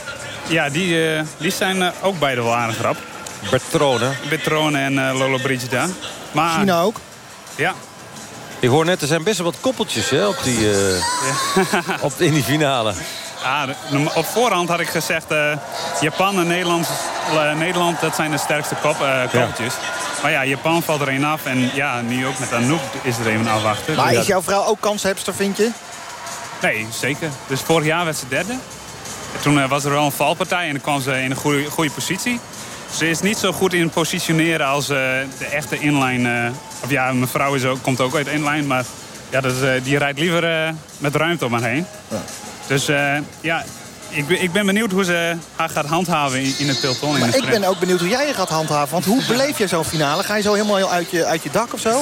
ja die, eh, die zijn eh, ook beide wel aardig rap. Bertrone. Bertrone en eh, Lolo Brigida. Maar, China ook? Ja. Ik hoor net, er zijn best wel wat koppeltjes hè, op die, eh, op, in die finale. Ah, op voorhand had ik gezegd... eh, Japan en Nederland, Nederland, dat zijn de sterkste kop, eh, koppeltjes. Maar ja, Japan valt er een af. En ja, nu ook met Anouk is er even afwachten. Maar Dus is jouw vrouw ook kanshebster, vind je? Nee, zeker. Dus vorig jaar werd ze derde. En toen eh, was er wel een valpartij en dan kwam ze in een goede, goede positie. Ze is niet zo goed in positioneren als eh, de echte inline. eh, of ja, mijn vrouw is ook, komt ook uit inline, maar ja, dat die rijdt liever met ruimte om haar heen. Dus ja, ik, ben- ik ben benieuwd hoe ze haar gaat handhaven in, in het peloton. Maar ik ben ook benieuwd hoe jij je gaat handhaven. Want hoe beleef je zo'n finale? Ga je zo helemaal uit je, uit je dak of zo?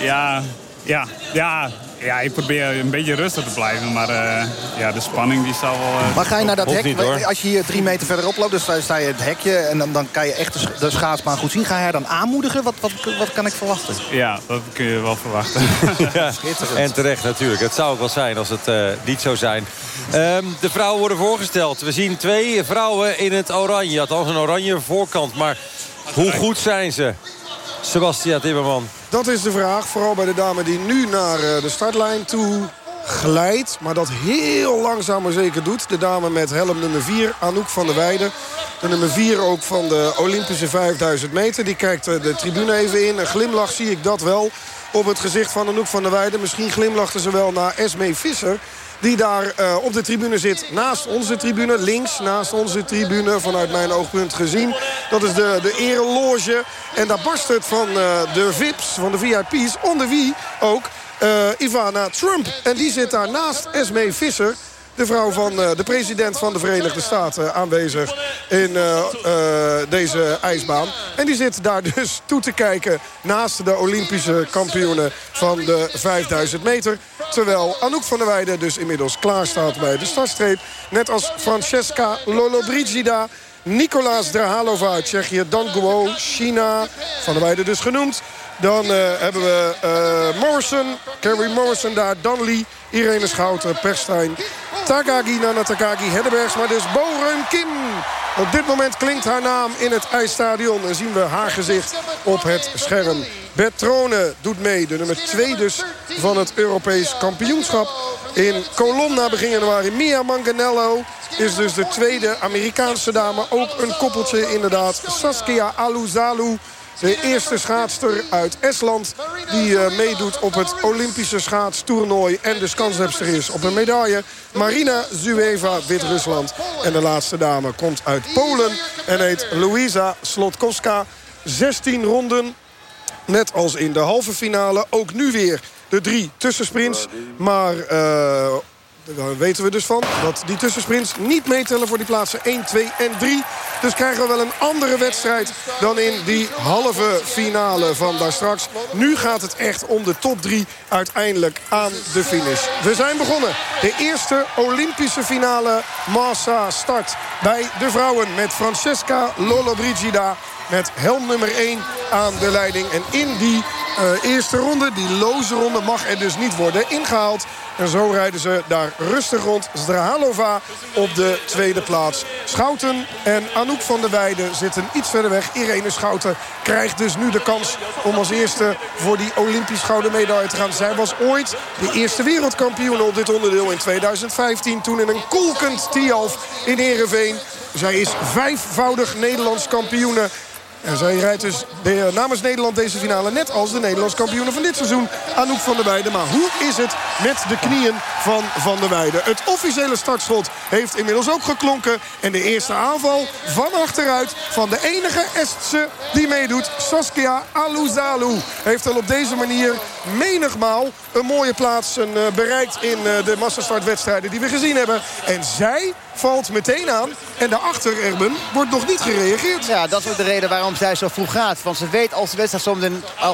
Ja, ja, ja, ja, ik probeer een beetje rustig te blijven. Maar eh, ja, de spanning die zal wel... eh, Maar ga je naar dat hek? niet. Als je hier drie meter verderop loopt, dan sta, sta je het hekje... en dan, dan kan je echt de, sch- de schaatsbaan goed zien. Ga je haar dan aanmoedigen? Wat, wat, wat kan ik verwachten? Ja, dat kun je wel verwachten. Ja, en terecht natuurlijk. Het zou ook wel zijn als het eh, niet zou zijn. Ehm, de vrouwen worden voorgesteld. We zien twee vrouwen in het oranje. Althans een oranje voorkant. Maar hoe goed zijn ze? Sebastian Timmerman. Dat is de vraag. Vooral bij de dame die nu naar eh, de startlijn toe glijdt. Maar dat heel langzaam maar zeker doet. De dame met helm nummer 4, Anouk van der Weijden. De nummer 4 ook van de Olympische 5000 meter. Die kijkt eh, de tribune even in. Een glimlach zie ik dat wel op het gezicht van Anouk van der Weijden. Misschien glimlachten ze wel naar Esmee Visser. Die daar eh, op de tribune zit naast onze tribune. Links naast onze tribune vanuit mijn oogpunt gezien. Dat is de, de ereloge. En daar barst het van eh, de VIP's, van de VIP's. Onder wie ook eh, Ivana Trump. En die zit daar naast Esmee Visser. De vrouw van eh, de president van de Verenigde Staten aanwezig in eh, eh, deze ijsbaan. En die zit daar dus toe te kijken naast de Olympische kampioenen van de 5000 meter. Terwijl Anouk van der Weijden dus inmiddels klaar staat bij de startstreep. Net als Francesca Lollobrigida. Nicolaas Drahalova uit Tsjechië. Dan Guo, China. Van der Weijden dus genoemd. Dan hebben we eh, Morrison, Carrie Morrison daar. Dan Lee, Irene Schouten, Perstijn. Takagi, Nana Takagi, Heddebergs. Maar dus Bo Reum Kim Op dit moment klinkt haar naam in het ijsstadion. En zien we haar gezicht op het scherm. Bertrone doet mee. De nummer 2 dus van het Europees kampioenschap. In Colonna begin januari. Mia Manganello is dus de tweede Amerikaanse dame. Ook een koppeltje inderdaad. Saskia Aluzalu. De eerste schaatster uit Estland die uh, meedoet op het Olympische schaatstoernooi. En dus kanshebster is op een medaille. Marina Zueva, Wit-Rusland. En de laatste dame komt uit Polen en heet Luisa Slotkowska. 16 ronden, net als in de halve finale. Ook nu weer de drie tussensprints. Maar uh, daar weten we dus van dat die tussensprints niet meetellen voor die plaatsen 1, 2 en 3. Dus krijgen we wel een andere wedstrijd dan in die halve finale van daar straks. Nu gaat het echt om de top 3 uiteindelijk aan de finish. We zijn begonnen. De eerste Olympische finale massa start bij de vrouwen met Francesca Lollobrigida met helm nummer 1 aan de leiding. En in die uh, eerste ronde, die loze ronde, mag er dus niet worden ingehaald. En zo rijden ze daar rustig rond. Zdrahalova op de tweede plaats. Schouten en Anouk van der Weijden zitten iets verder weg. Irene Schouten krijgt dus nu de kans om als eerste voor die Olympisch gouden medaille te gaan. Zij was ooit de eerste wereldkampioen op dit onderdeel in 2015. Toen in een kolkend Tialf in Heerenveen. Zij is vijfvoudig Nederlands kampioene. En zij rijdt dus de, namens Nederland deze finale net als de Nederlands kampioenen van dit seizoen. Anouk van der Weijden. Maar hoe is het met de knieën van Van der Weijden? Het officiële startschot heeft inmiddels ook geklonken. En de eerste aanval van achteruit van de enige Estse die meedoet. Saskia Aluzalu heeft al op deze manier menigmaal een mooie plaats uh, bereikt in uh, de massastartwedstrijden die we gezien hebben. En zij valt meteen aan. En daarachter, Erben, wordt nog niet gereageerd. Ja, dat is ook de reden waarom zij zo vroeg gaat. Want ze weet als de wedstrijd soms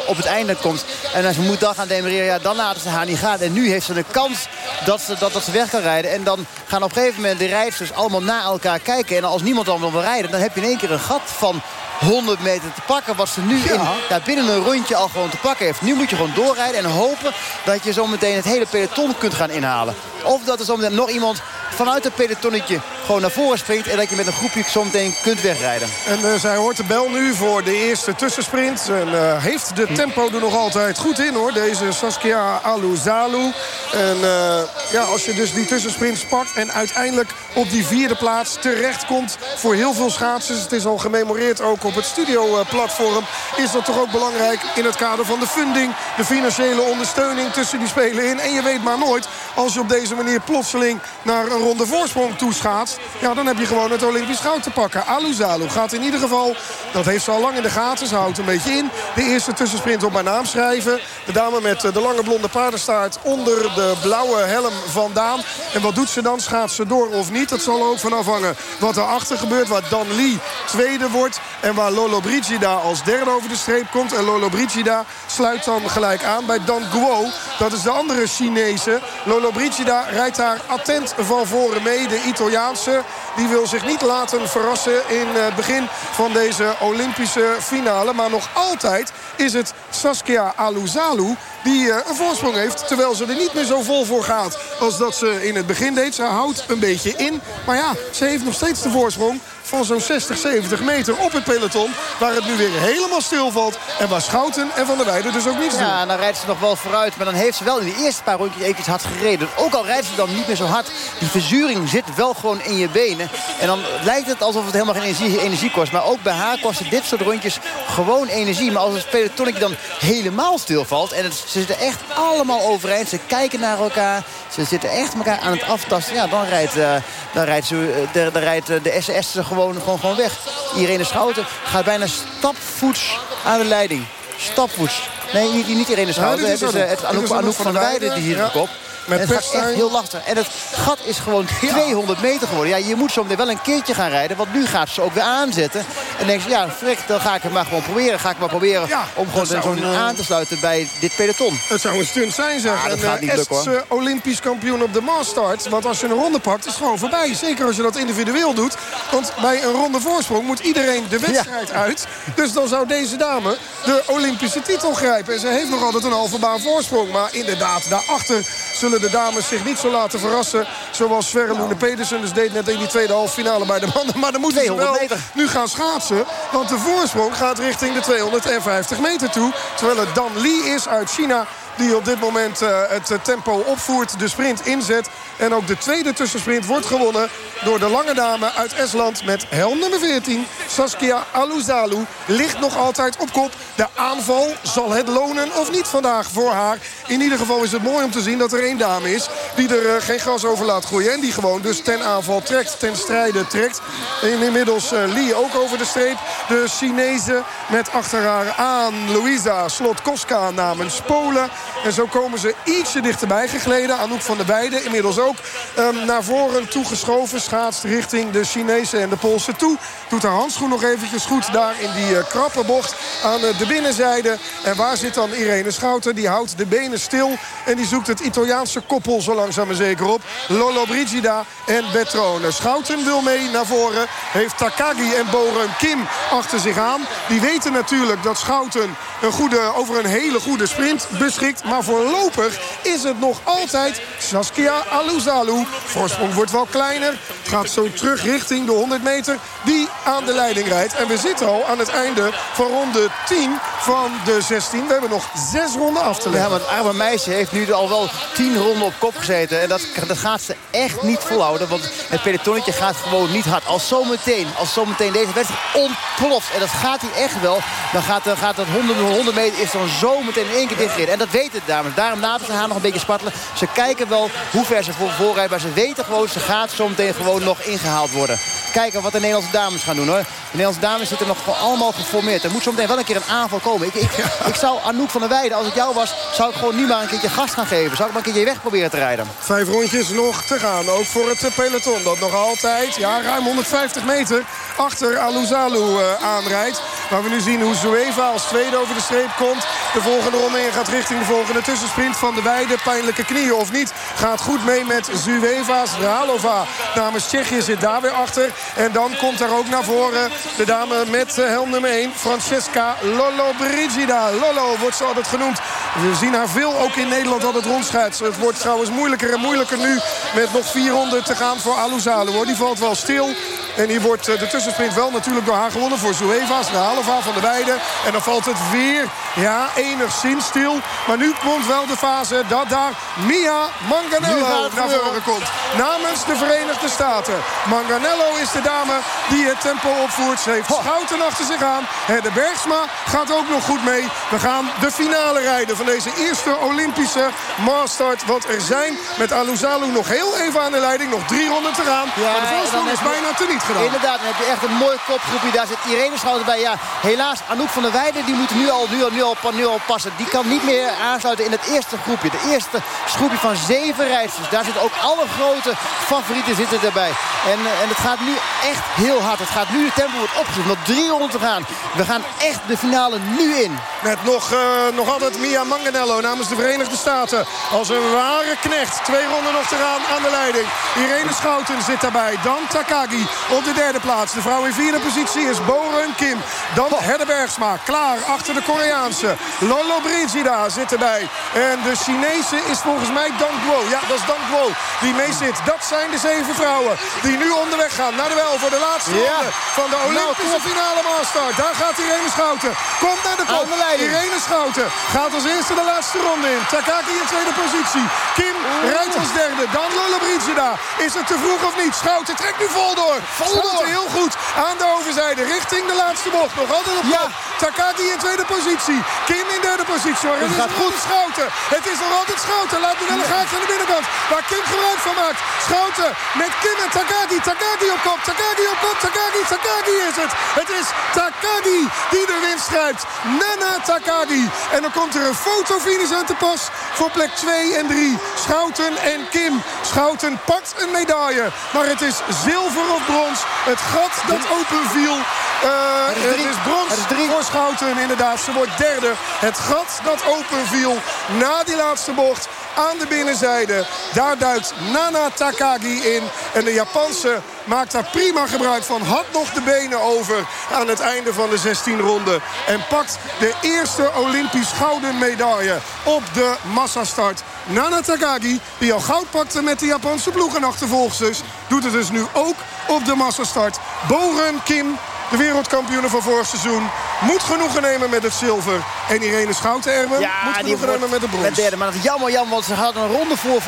op het einde komt... en als ze moet dan gaan demereren, ja, dan laten ze haar niet gaan. En nu heeft ze de kans dat ze, dat, dat ze weg kan rijden. En dan gaan op een gegeven moment de rijders allemaal na elkaar kijken. En als niemand dan wil rijden, dan heb je in één keer een gat van 100 meter te pakken. Wat ze nu ja. in, ja, binnen een rondje al gewoon te pakken heeft. Nu moet je gewoon doorrijden en hopen dat je zo meteen het hele peloton kunt gaan inhalen. Of dat er zo meteen nog iemand vanuit het pelotonnetje gewoon naar voren springt... en dat je met een groepje zometeen kunt wegrijden. En uh, zij hoort de bel nu voor de eerste tussensprint. En uh, heeft de tempo er nog altijd goed in, hoor. Deze Saskia Aluzalu. En uh, ja, als je dus die tussensprints pakt... en uiteindelijk op die vierde plaats terechtkomt voor heel veel schaatsers... het is al gememoreerd ook op het studioplatform... is dat toch ook belangrijk in het kader van de funding... de financiële ondersteuning tussen die spelen in. En je weet maar nooit, als je op deze manier plotseling naar een ronde voorsprong toeschaatst... ja, dan heb je gewoon het Olympisch goud te pakken. Aluzalu gaat in ieder geval, dat heeft ze al lang in de gaten... ze houdt een beetje in, de eerste tussensprint op mijn naam schrijven. De dame met de lange blonde paardenstaart onder de blauwe helm vandaan. En wat doet ze dan? Schaat ze door of niet? Dat zal er ook van afhangen wat erachter gebeurt. Waar Dan Lee tweede wordt. En waar Lolo Brigida als derde over de streep komt. En Lolo Brigida sluit dan gelijk aan bij Dan Guo. Dat is de andere Chinese. Lolo Brigida rijdt daar attent van voren mee. De Italiaanse die wil zich niet laten verrassen in het begin van deze Olympische finale. Maar nog altijd is het Saskia Aluzalu die een voorsprong heeft. Terwijl ze er niet meer zo vol voor gaat als dat ze in het begin deed. Ze houdt een beetje in. Maar ja, ze heeft nog steeds de voorsprong van zo'n 60, 70 meter op het peloton. Waar het nu weer helemaal stilvalt. En waar Schouten en Van der Weijden dus ook niets doen. Ja, dan rijdt ze nog wel vooruit. Maar dan heeft ze wel in de eerste paar rondjes eventjes hard gereden. Ook al rijdt ze dan niet meer zo hard. Die verzuring zit wel gewoon in je benen. En dan lijkt het alsof het helemaal geen energie, energie kost. Maar ook bij haar kosten dit soort rondjes gewoon energie. Maar als het pelotonnetje dan helemaal stilvalt. En het, ze zitten echt allemaal overeind. Ze kijken naar elkaar. Ze zitten echt elkaar aan het aftasten. Ja, dan rijdt, uh, dan rijdt, ze, uh, de, dan rijdt uh, de SS gewoon, gewoon, gewoon weg. Irene Schouten gaat bijna stapvoets aan de leiding. Stapvoets. Nee, niet, niet Irene Schouten. Ja, het is het Anouk, Anouk van der Weijden die hier ja. kop. Met het gaat echt heel lastig. En het gat is gewoon 200 meter geworden. Ja, je moet zo meteen wel een keertje gaan rijden. Want nu gaat ze ook weer aanzetten. En denkt ze, ja, frik, dan ga ik het maar gewoon proberen. Ga ik maar proberen om gewoon zo'n aan te sluiten bij dit peloton. Het zou een stunt zijn, zeg. Ja, dat en gaat niet lukken, hoor. Olympisch kampioen op de massstart. Want als je een ronde pakt, is het gewoon voorbij. Zeker als je dat individueel doet. Want bij een ronde voorsprong moet iedereen de wedstrijd uit. Dus dan zou deze dame de Olympische titel grijpen. En ze heeft nog altijd een halve baan voorsprong. Maar inderdaad, daarachter zullen de dames zich niet zo laten verrassen. Zoals Sverre Loene Pedersen dus deed net in die tweede halve finale bij de mannen. Maar dan moeten ze 200 wel nu gaan schaatsen. Want de voorsprong gaat richting de 250 meter toe. Terwijl het Dan Lee is uit China die op dit moment eh, het eh, tempo opvoert, de sprint inzet. En ook de tweede tussensprint wordt gewonnen door de lange dame uit Estland met helm nummer 14. Saskia Aluzalu ligt nog altijd op kop. De aanval zal het lonen of niet vandaag voor haar. In ieder geval is het mooi om te zien dat er één dame is die er eh, geen gras over laat groeien. En die gewoon dus ten aanval trekt, ten strijde trekt. En inmiddels Lee ook over de streep. De Chinezen met achter haar aan Louisa Slotkoska namens Polen. En zo komen ze ietsje dichterbij gegleden. Anouk van der Weijden inmiddels ook ehm, naar voren toegeschoven. Schaatst richting de Chinese en de Poolse toe. Doet haar handschoen nog eventjes goed daar in die eh, krappe bocht aan eh, de binnenzijde. En waar zit dan Irene Schouten? Die houdt de benen stil en die zoekt het Italiaanse koppel zo langzaam maar zeker op. Lolo Brigida en Betrone. Schouten wil mee naar voren. Heeft Takagi en Boren Kim achter zich aan. Die weten natuurlijk dat Schouten een goede, over een hele goede sprint beschikt. Maar voorlopig is het nog altijd Saskia Aluzalu. Voorsprong wordt wel kleiner. Gaat zo terug richting de 100 meter die aan de leiding rijdt. En we zitten al aan het einde van ronde 10 van de 16. We hebben nog zes ronden af te Ja, leggen. maar het arme meisje heeft nu al wel tien ronden op kop gezeten. En dat, dat gaat ze echt niet volhouden. Want het pelotonnetje gaat gewoon niet hard. Als zometeen, als zometeen deze wedstrijd ontploft. En dat gaat hij echt wel. Dan gaat, dan gaat dat 100, 100 meter is dan zometeen in één keer dichtgereden. En dat weten dames. Daarom laten ze haar nog een beetje spartelen. Ze kijken wel hoe ver ze voor voorrijden. Maar ze weten gewoon, ze gaat zometeen gewoon nog ingehaald worden. Kijken wat de Nederlandse dames gaan doen hoor. De Nederlandse dames zitten nog allemaal geformeerd. Er moet zometeen wel een keer een aanval komen. Ik, ik, ik zou Anouk van der Weijden, als ik jou was, zou ik gewoon nu maar een keertje gas gaan geven. Zou ik maar een keertje weg proberen te rijden. Vijf rondjes nog te gaan. Ook voor het eh, peloton. Dat nog altijd ja, ruim 150 meter achter Aluzalu eh, aanrijdt. Waar we nu zien hoe Zueva als tweede over de streep komt. De volgende ronde in gaat richting de volgende tussensprint van de Weide. Pijnlijke knieën of niet. Gaat goed mee met Zueva. Stralova namens Tsjechië zit daar weer achter. En dan komt daar ook naar voren de dame met eh, helm nummer 1. Francesca Lollobrigida. Lollo wordt ze altijd genoemd. We zien haar veel ook in Nederland altijd rondschuitsen. Het wordt trouwens moeilijker en moeilijker nu. Met nog vier ronden te gaan voor Aluzalu. hoor. Die valt wel stil. En hier wordt eh, de tussensprint wel natuurlijk door haar gewonnen. Voor Zueva, Stralova van de Weide. En dan valt het weer, ja, enigszins stil. Maar nu komt wel de fase dat daar Mia Manganello naar voren komt. Namens de Verenigde Staten. Manganello is de dame die het tempo opvoert. Ze heeft Schouten achter zich aan. En de Bergsma gaat ook nog goed mee. We gaan de finale rijden van deze eerste Olympische Mastart. Want er zijn met Aluzalu nog heel even aan de leiding. Nog drie ronden te gaan. maar de voorsprong is je- bijna teniet gedaan. Inderdaad, dan heb je echt een mooi kopgroepje. Daar zit Irene Schouten bij. Ja, helaas, Anouk van der Weijden, die moet nu al, nu, al, nu, al, nu al passen. Die kan niet meer aansluiten in het eerste groepje. De eerste groepje van zeven rijders. Daar zitten ook alle grote favorieten zitten erbij. En, eh, en het gaat nu echt heel hard. Het gaat nu, de tempo wordt opgezet. Nog drie ronden te gaan. We gaan echt de finale nu in. Met nog, eh, nog altijd Mia Manganello namens de Verenigde Staten. Als een ware knecht. Twee ronden nog te gaan aan de leiding. Irene Schouten zit daarbij. Dan Takagi op de derde plaats. De vrouw in vierde positie is Boren Kim. Dan Hedde Bergsma. Klaar achter de Koreaanse. Lolo Brigida zit erbij. En de Chinese is volgens mij Dan Guo. Ja, dat is Dan Guo die mee zit. Dat zijn de zeven vrouwen die nu onderweg gaan naar wel voor de laatste Ja. ronde van de Olympische Nou, kom. finale master. Daar gaat Irene Schouten. Komt naar de kop. De. Irene Schouten gaat als eerste de laatste ronde in. Takaki in tweede positie. Kim rijdt als derde. Dan Lola Brigida. Is het te vroeg of niet? Schouten trekt nu vol door. Vol door. heel goed aan de overzijde. Richting de laatste bocht. Nog altijd op Ja. Takaki in tweede positie. Kim in derde positie. Maar het Het is gaat nog goed. Schouten. Het is nog altijd Schouten. Laat nu wel een gaatje aan de binnenkant. Waar Kim gebruik van maakt. Schouten met Kim en Takagi. Takagi op kop. Takagi op kop. Takagi. Takagi is het. Het is Takagi die de winst schrijft. Nana Takagi. En dan komt er een fotofinish aan te pas voor plek 2 en 3. Schouten en Kim. Schouten pakt een medaille. Maar het is zilver of brons. Het gat dat open viel. Uh, het is brons voor Schouten inderdaad. Ze wordt derde. Het gat dat open viel na die laatste bocht aan de binnenzijde. Daar duikt Nana Takagi in. En de Japanse maakt daar prima gebruik van. Had nog de benen over aan het einde van de 16 ronde. En pakt de eerste Olympisch gouden medaille op de massastart. Nana Takagi, die al goud pakte met de Japanse ploegenachtervolgsters... doet het dus nu ook op de massastart. Boren Kim de wereldkampioenen van vorig seizoen. Moet genoegen nemen met het zilver. En Irene Schouten, Erben, ja, moet genoegen nemen met de brons. Met derde, maar dat is jammer, jammer, want ze hadden een ronde voor.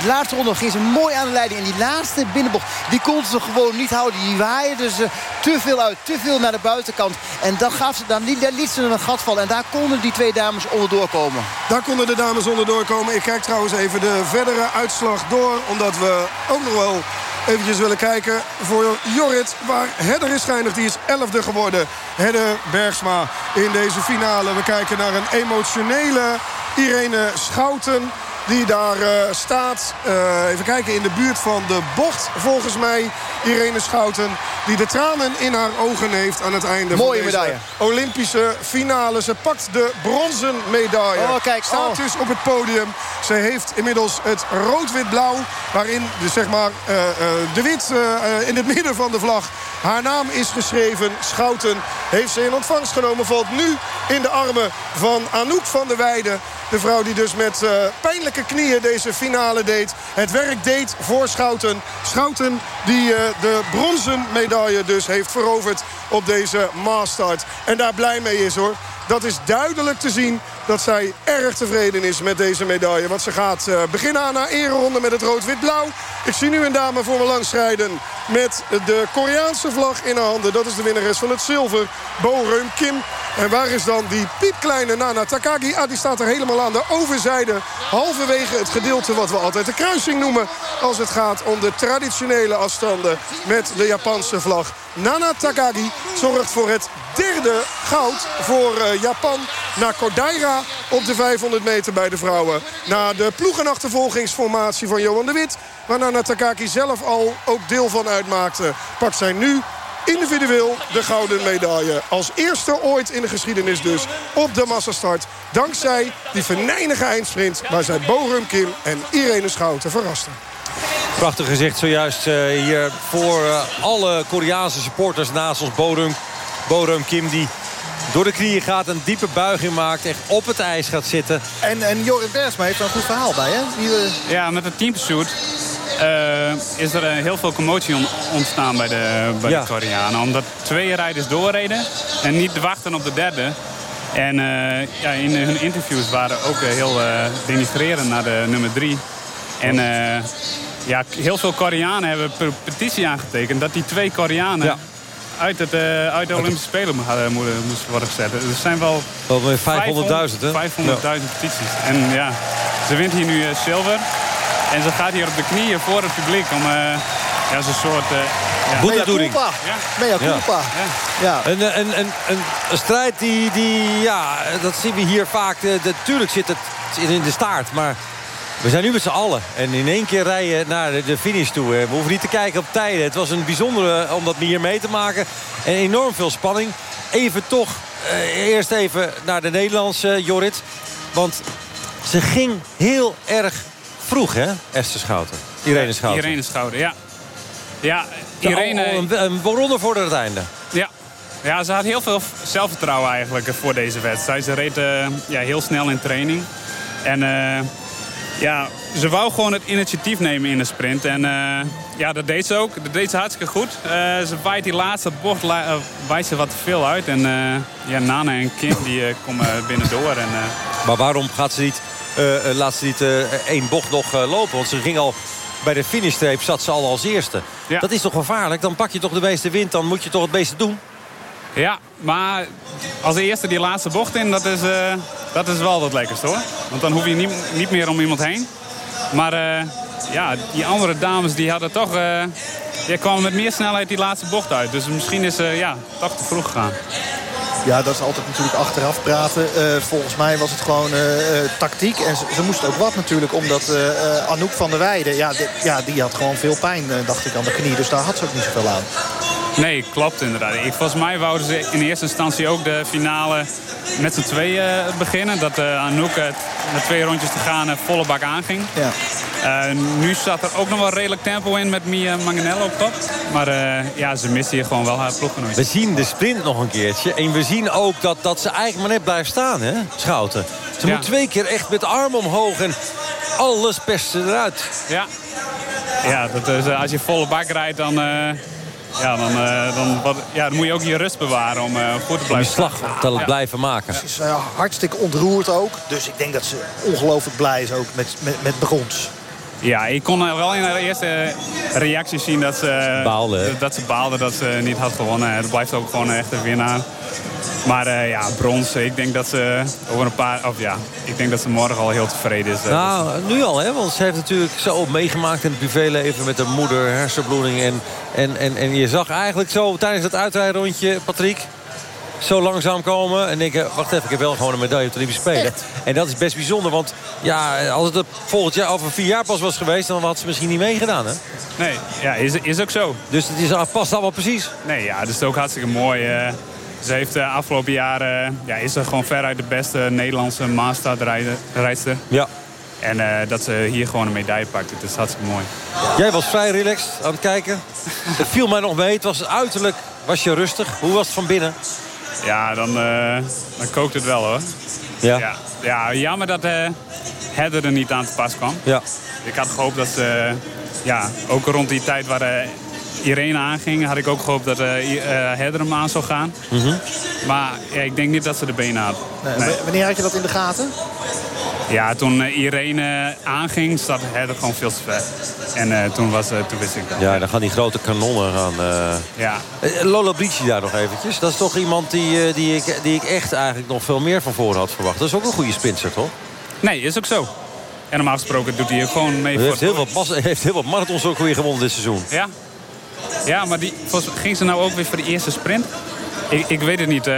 De laatste ronde ging ze mooi aan de leiding. En die laatste binnenbocht, die kon ze gewoon niet houden. Die waaien dus uh, te veel uit, te veel naar de buitenkant. En dan, gaf ze, dan liet, liet ze een gat vallen. En daar konden die twee dames onderdoor komen. Daar konden de dames onderdoor komen. Ik kijk trouwens even de verdere uitslag door. Omdat we ook nog wel eventjes willen kijken voor Jorrit. Waar Hedder is schijnig. Die is 11e geworden. Hedder Bergsma in deze finale. We kijken naar een emotionele Irene Schouten die daar uh, staat. Uh, even kijken, in de buurt van de bocht volgens mij. Irene Schouten, die de tranen in haar ogen heeft aan het einde Mooie van deze medaille. Olympische finale. Ze pakt de bronzen medaille. Oh, kijk, staat oh. dus op het podium. Ze heeft inmiddels het rood-wit-blauw. Waarin dus zeg maar, uh, de wit in het midden van de vlag. Haar naam is geschreven. Schouten heeft ze in ontvangst genomen. Valt nu in de armen van Anouk van der Weijden. De vrouw die dus met pijnlijke knieën deze finale deed. Het werk deed voor Schouten. Schouten die uh, de bronzen medaille dus heeft veroverd op deze Mastart. En daar blij mee is hoor. Dat is duidelijk te zien dat zij erg tevreden is met deze medaille. Want ze gaat uh, beginnen aan haar ereronde met het rood-wit-blauw. Ik zie nu een dame voor me langsrijden met de Koreaanse vlag in haar handen. Dat is de winnares van het zilver, Bo Reum Kim. En waar is dan die piepkleine Nana Takagi? Ah, die staat er helemaal aan de overzijde. Halverwege het gedeelte wat we altijd de kruising noemen. Als het gaat om de traditionele afstanden met de Japanse vlag. Nana Takagi zorgt voor het derde goud voor uh, Japan. Na Kodaira op de 500 meter bij de vrouwen. Na de ploegenachtervolgingsformatie van Johan de Wit. Waar Nana Takagi zelf al ook deel van uitmaakte. Pakt zij nu individueel de gouden medaille. Als eerste ooit in de geschiedenis dus op de massastart. Dankzij die venijnige eindsprint waar zij Borum Kim en Irene Schouten verrasten. Prachtig gezicht zojuist uh, hier voor uh, alle Koreaanse supporters naast ons Bodum. Bodum Kim die door de knieën gaat, een diepe buiging maakt. Echt op het ijs gaat zitten. En, en Jorrit Bergsma heeft er een goed verhaal bij, hè? Die, uh... Ja, met het teampursuit uh, is er heel veel commotie ontstaan bij de, bij ja. de Koreanen. Omdat twee rijders doorreden en niet wachten op de derde. En uh, ja, in hun interviews waren ook heel denigrerend naar de nummer drie. En ja, heel veel Koreanen hebben een petitie aangetekend... dat die twee Koreanen ja. uit, het, uh, uit de Olympische Spelen moesten worden gezet. Er zijn wel... Wel 500.000, 500 hè? 500.000 ja. petities. En ja, ze wint hier nu uh, zilver. En ze gaat hier op de knieën voor het publiek om... Uh, ja, zo'n soort... ja. Boetedoening. Ja. Mea culpa. Ja. Ja. Een, een, een, een, strijd die, die... Ja, dat zien we hier vaak. Natuurlijk zit het in de staart, maar... We zijn nu met z'n allen. En in één keer rijden naar de finish toe. We hoeven niet te kijken op tijden. Het was een bijzondere om dat hier mee te maken. En enorm veel spanning. Even toch, uh, eerst even naar de Nederlandse Jorrit. Want ze ging heel erg vroeg, hè, Esther Schouten? Irene Schouten. Irene Schouten, ja. Ja, Irene... Een, een ronde voor het einde. Ja. Ja, ze had heel veel zelfvertrouwen eigenlijk voor deze wedstrijd. Ze reed uh, ja, heel snel in training. En... Uh, ja, ze wou gewoon het initiatief nemen in de sprint. En uh, ja, dat deed ze ook. Dat deed ze hartstikke goed. Uh, ze waait die laatste bocht uh, waait ze wat te veel uit. En ja, Nana en Kim die komen binnendoor. En, maar waarom gaat ze niet, laat ze niet één bocht nog lopen? Want ze ging al bij de finishstreep zat ze al als eerste. Ja. Dat is toch gevaarlijk? Dan pak je toch de meeste wind, dan moet je toch het meeste doen? Ja, maar als eerste die laatste bocht in, dat is, uh, dat is wel het lekkerste hoor. Want dan hoef je niet, niet meer om iemand heen. Maar uh, ja, die andere dames die hadden toch... Uh, je kwam met meer snelheid die laatste bocht uit. Dus misschien is uh, ja, toch te vroeg gegaan. Ja, dat is altijd natuurlijk achteraf praten. Volgens mij was het gewoon tactiek. En ze, ze moesten ook wat natuurlijk. Omdat Anouk van der Weijden... Ja, ja, die had gewoon veel pijn, dacht ik, aan de knie. Dus daar had ze ook niet zoveel aan. Nee, klopt inderdaad. Ik, volgens mij wouden ze in eerste instantie ook de finale met z'n tweeën beginnen. Dat Anouk met twee rondjes te gaan volle bak aanging. Ja. Uh, nu staat er ook nog wel redelijk tempo in met Mia Manganello op top. Maar uh, ja, ze mist hier gewoon wel haar ploeggenoot. We zien de sprint nog een keertje. En we zien ook dat, dat ze eigenlijk maar net blijft staan, hè, Schouten. Ze ja. moet twee keer echt met de arm omhoog en alles pesten eruit. Ja, ja dat is, uh, als je volle bak rijdt, dan... Ja, dan, uh, dan, wat, ja, dan moet je ook je rust bewaren om uh, goed te blijven slag te ja. blijven maken. Ze is uh, hartstikke ontroerd ook. Dus ik denk dat ze ongelooflijk blij is ook met, met, met brons. Ja, ik kon wel in haar eerste reactie zien dat ze baalde, dat ze, baalde dat ze niet had gewonnen. Het blijft ook gewoon echt een winnaar. Maar uh, ja, brons, ik denk dat ze over een paar... Of ja, ik denk dat ze morgen al heel tevreden is. Nou, nu al, hè? Want ze heeft natuurlijk zo meegemaakt in het privéleven met haar moeder, hersenbloeding. En, en, en, en je zag eigenlijk zo tijdens het uitrijrondje, Patrick zo langzaam komen. En denken, wacht even, ik heb wel gewoon een medaille op de Olympische Spelen. En dat is best bijzonder, want ja, als het volgend jaar over vier jaar pas was geweest... dan had ze misschien niet meegedaan, hè? Nee, ja, is, is ook zo. Dus het is, past allemaal precies? Nee, ja, dat is ook hartstikke mooi. Uh, ze heeft de afgelopen jaren, ja, is er gewoon veruit de beste Nederlandse Maastad-rijdster. Ja. En uh, dat ze hier gewoon een medaille pakt, dat is hartstikke mooi. Jij was vrij relaxed aan het kijken. het viel mij nog mee, het was uiterlijk, was je rustig. Hoe was het van binnen? Ja, dan, uh, dan kookt het wel hoor. Ja? Ja, ja jammer dat uh, Heather er niet aan te pas kwam. Ja. Ik had gehoopt dat, uh, ja, ook rond die tijd waar Irene aanging... had ik ook gehoopt dat Heather hem aan zou gaan. Mm -hmm. Maar ja, ik denk niet dat ze er benen had. Nee, nee. Wanneer had je dat in de gaten? Ja, toen Irene aanging, zat Heather gewoon veel te ver. En uh, toen, was, uh, toen wist ik dat. Ja, dan gaan die grote kanonnen gaan. Uh... Ja. Lola Brici daar nog eventjes. Dat is toch iemand die, die, ik, die ik echt eigenlijk nog veel meer van voren had verwacht. Dat is ook een goede spinser, toch? Nee, is ook zo. En normaal gesproken doet hij gewoon mee. Hij heeft, heel wat, heeft heel wat marathons ook weer gewonnen dit seizoen. Ja, ja maar die, ging ze nou ook weer voor de eerste sprint? Ik, ik weet het niet.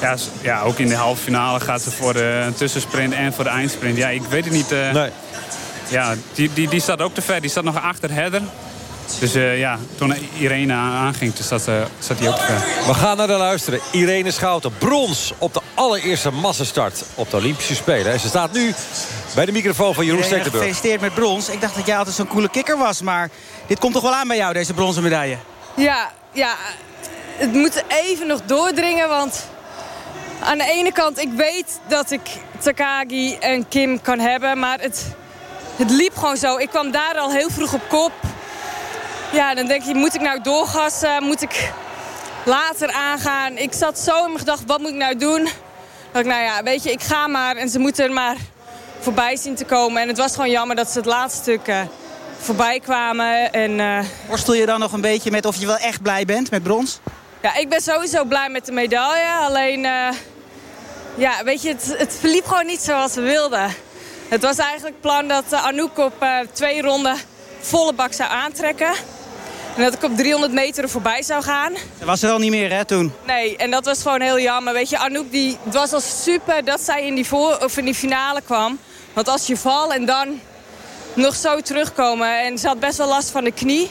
Ja, ja, ook in de halve finale gaat ze voor de tussensprint en voor de eindsprint. Ja, ik weet het niet. Uh, nee. Ja, die, die, die staat ook te ver. Die staat nog achter Heather. Dus uh, ja, toen Irene aanging, toen zat, uh, zat hij ook te ver. We gaan naar de luisteren. Irene Schouten, brons op de allereerste massastart op de Olympische Spelen. En ze staat nu bij de microfoon van Jeroen Stekkenburg. Gefeliciteerd met brons. Ik dacht dat jij altijd zo'n coole kikker was. Maar dit komt toch wel aan bij jou, deze bronzen medaille? Ja, ja, het moet even nog doordringen, want aan de ene kant, ik weet dat ik Takagi en Kim kan hebben. Maar het, het liep gewoon zo. Ik kwam daar al heel vroeg op kop. Ja, dan denk je, moet ik nou doorgassen? Moet ik later aangaan? Ik zat zo in mijn gedachten, wat moet ik nou doen? Dat ik, nou ja, weet je, ik ga maar. En ze moeten er maar voorbij zien te komen. En het was gewoon jammer dat ze het laatste stuk uh, voorbij kwamen. En, uh... Worstel je dan nog een beetje met of je wel echt blij bent met brons? Ja, ik ben sowieso blij met de medaille. Alleen, uh, ja, weet je, het, het verliep gewoon niet zoals we wilden. Het was eigenlijk plan dat uh, Anouk op twee ronden volle bak zou aantrekken. En dat ik op 300 meter er voorbij zou gaan. Dat was er al niet meer, hè, toen? Nee, en dat was gewoon heel jammer. Weet je, Anouk, die, het was al super dat zij in die, voor, of in die finale kwam. Want als je valt en dan nog zo terugkomen... en ze had best wel last van de knie.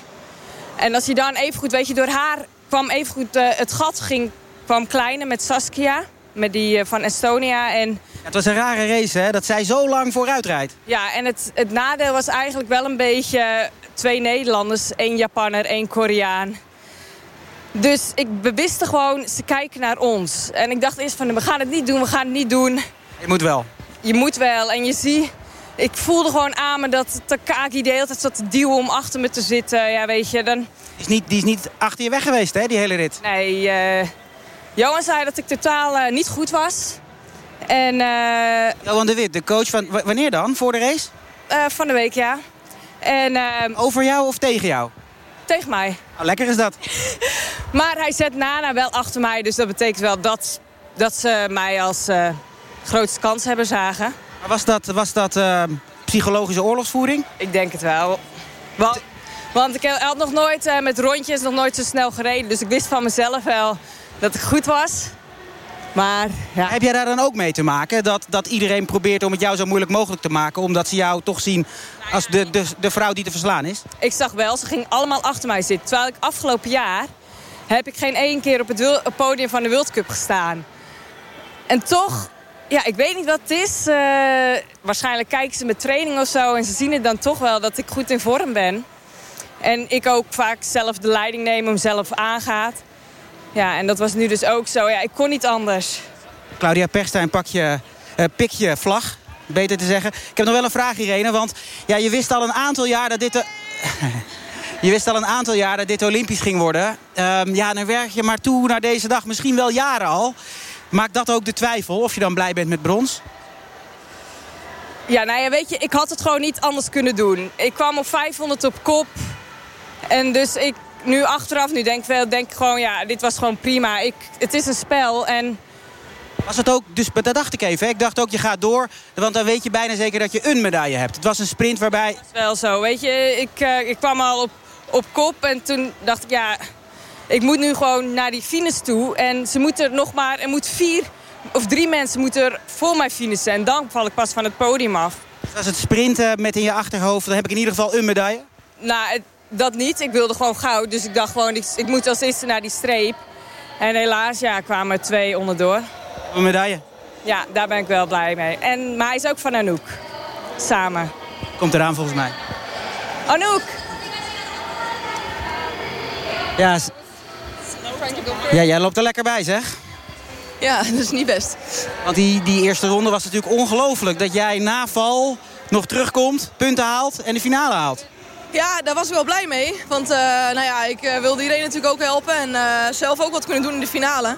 En als je dan even goed, weet je, door haar kwam even goed... Uh, het gat ging, kwam kleiner met Saskia, met die uh, van Estonia. En... Ja, het was een rare race, hè, dat zij zo lang vooruit rijdt. Ja, en het, het nadeel was eigenlijk wel een beetje twee Nederlanders. één Japanner, één Koreaan. Dus ik bewiste gewoon, ze kijken naar ons. En ik dacht eerst van, we gaan het niet doen, we gaan het niet doen. Je moet wel. Je moet wel. En je ziet, ik voelde gewoon aan me dat Takagi de hele tijd zat te duwen om achter me te zitten. Ja, weet je, dan... Die is niet, die is niet achter je weg geweest, hè, die hele rit? Nee, uh... Johan zei dat ik totaal uh, niet goed was. En, uh... Johan de Wit, de coach van... Wanneer dan? Voor de race? van de week, ja. En, Over jou of tegen jou? Tegen mij. Oh, lekker is dat. maar hij zet Nana wel achter mij. Dus dat betekent wel dat, dat ze mij als grootste kans hebben zagen. Was dat, was dat uh, psychologische oorlogsvoering? Ik denk het wel. Want Want ik had nog nooit uh, met rondjes nog nooit zo snel gereden. Dus ik wist van mezelf wel dat ik goed was. Maar, ja. Heb jij daar dan ook mee te maken? Dat, dat iedereen probeert om het jou zo moeilijk mogelijk te maken... omdat ze jou toch zien als de, de, de vrouw die te verslaan is? Ik zag wel, ze gingen allemaal achter mij zitten. Terwijl ik afgelopen jaar heb ik geen één keer op het podium van de World Cup gestaan. En toch, ja, ik weet niet wat het is. Uh, waarschijnlijk kijken ze met training of zo... en ze zien het dan toch wel dat ik goed in vorm ben. En ik ook vaak zelf de leiding neem, om zelf aangaat. Ja, en dat was nu dus ook zo. Ja, ik kon niet anders. Claudia Perstijn, pak je, uh, pik je vlag, beter te zeggen. Ik heb nog wel een vraag, Irene, want ja, je wist al een aantal jaar dat dit... De... je wist al een aantal jaar dat dit Olympisch ging worden. Um, ja, dan werk je maar toe naar deze dag, misschien wel jaren al. Maakt dat ook de twijfel of je dan blij bent met brons? Ja, nou ja, weet je, ik had het gewoon niet anders kunnen doen. Ik kwam op 500 op kop. En dus ik, nu achteraf, nu denk ik wel, denk ik gewoon, ja, dit was gewoon prima. Ik, het is een spel en... Was het ook, dus dat dacht ik even, ik dacht ook je gaat door, want dan weet je bijna zeker dat je een medaille hebt. Het was een sprint waarbij... Dat is wel zo, weet je, ik, uh, ik kwam al op, op kop en toen dacht ik, ja, ik moet nu gewoon naar die finish toe. En ze moeten nog maar, er moet vier of drie mensen moeten er voor mij finishen. En dan val ik pas van het podium af. Dus als het sprinten met in je achterhoofd, dan heb ik in ieder geval een medaille? Nou, dat niet. Ik wilde gewoon goud. Dus ik dacht gewoon, ik, ik moet als eerste naar die streep. En helaas, ja, kwamen er twee onderdoor. Een medaille? Ja, daar ben ik wel blij mee. En, maar hij is ook van Anouk. Samen. Komt eraan volgens mij. Anouk! Ja, ja, jij loopt er lekker bij, zeg. Ja, dat is niet best. Want die, die eerste ronde was natuurlijk ongelooflijk. Dat jij na val nog terugkomt, punten haalt en de finale haalt. Ja, daar was ik wel blij mee. Want uh, nou ja, ik uh, wilde iedereen natuurlijk ook helpen. En uh, zelf ook wat kunnen doen in de finale.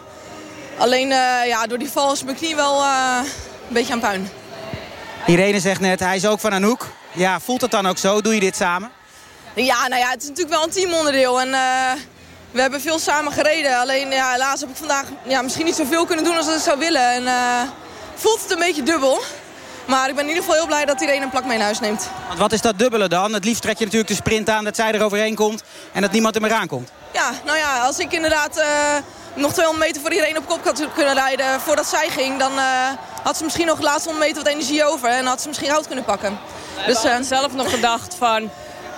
Alleen ja, door die val is mijn knie wel een beetje aan puin. Irene zegt net, hij is ook van Anouk. Ja, voelt het dan ook zo? Doe je dit samen? Ja, nou ja, het is natuurlijk wel een teamonderdeel. En we hebben veel samen gereden. Alleen ja, helaas heb ik vandaag ja, misschien niet zoveel kunnen doen als ik zou willen. En uh, voelt het een beetje dubbel. Maar ik ben in ieder geval heel blij dat iedereen een plak mee naar huis neemt. Want wat is dat dubbele dan? Het liefst trek je natuurlijk de sprint aan dat zij er overheen komt. En dat niemand er meer aankomt. Ja, nou ja, als ik inderdaad uh, nog 200 meter voor iedereen op kop had kunnen rijden voordat zij ging. Dan uh, had ze misschien nog de laatste 100 meter wat energie over. En had ze misschien goud kunnen pakken. We dus, hebben zelf nog gedacht van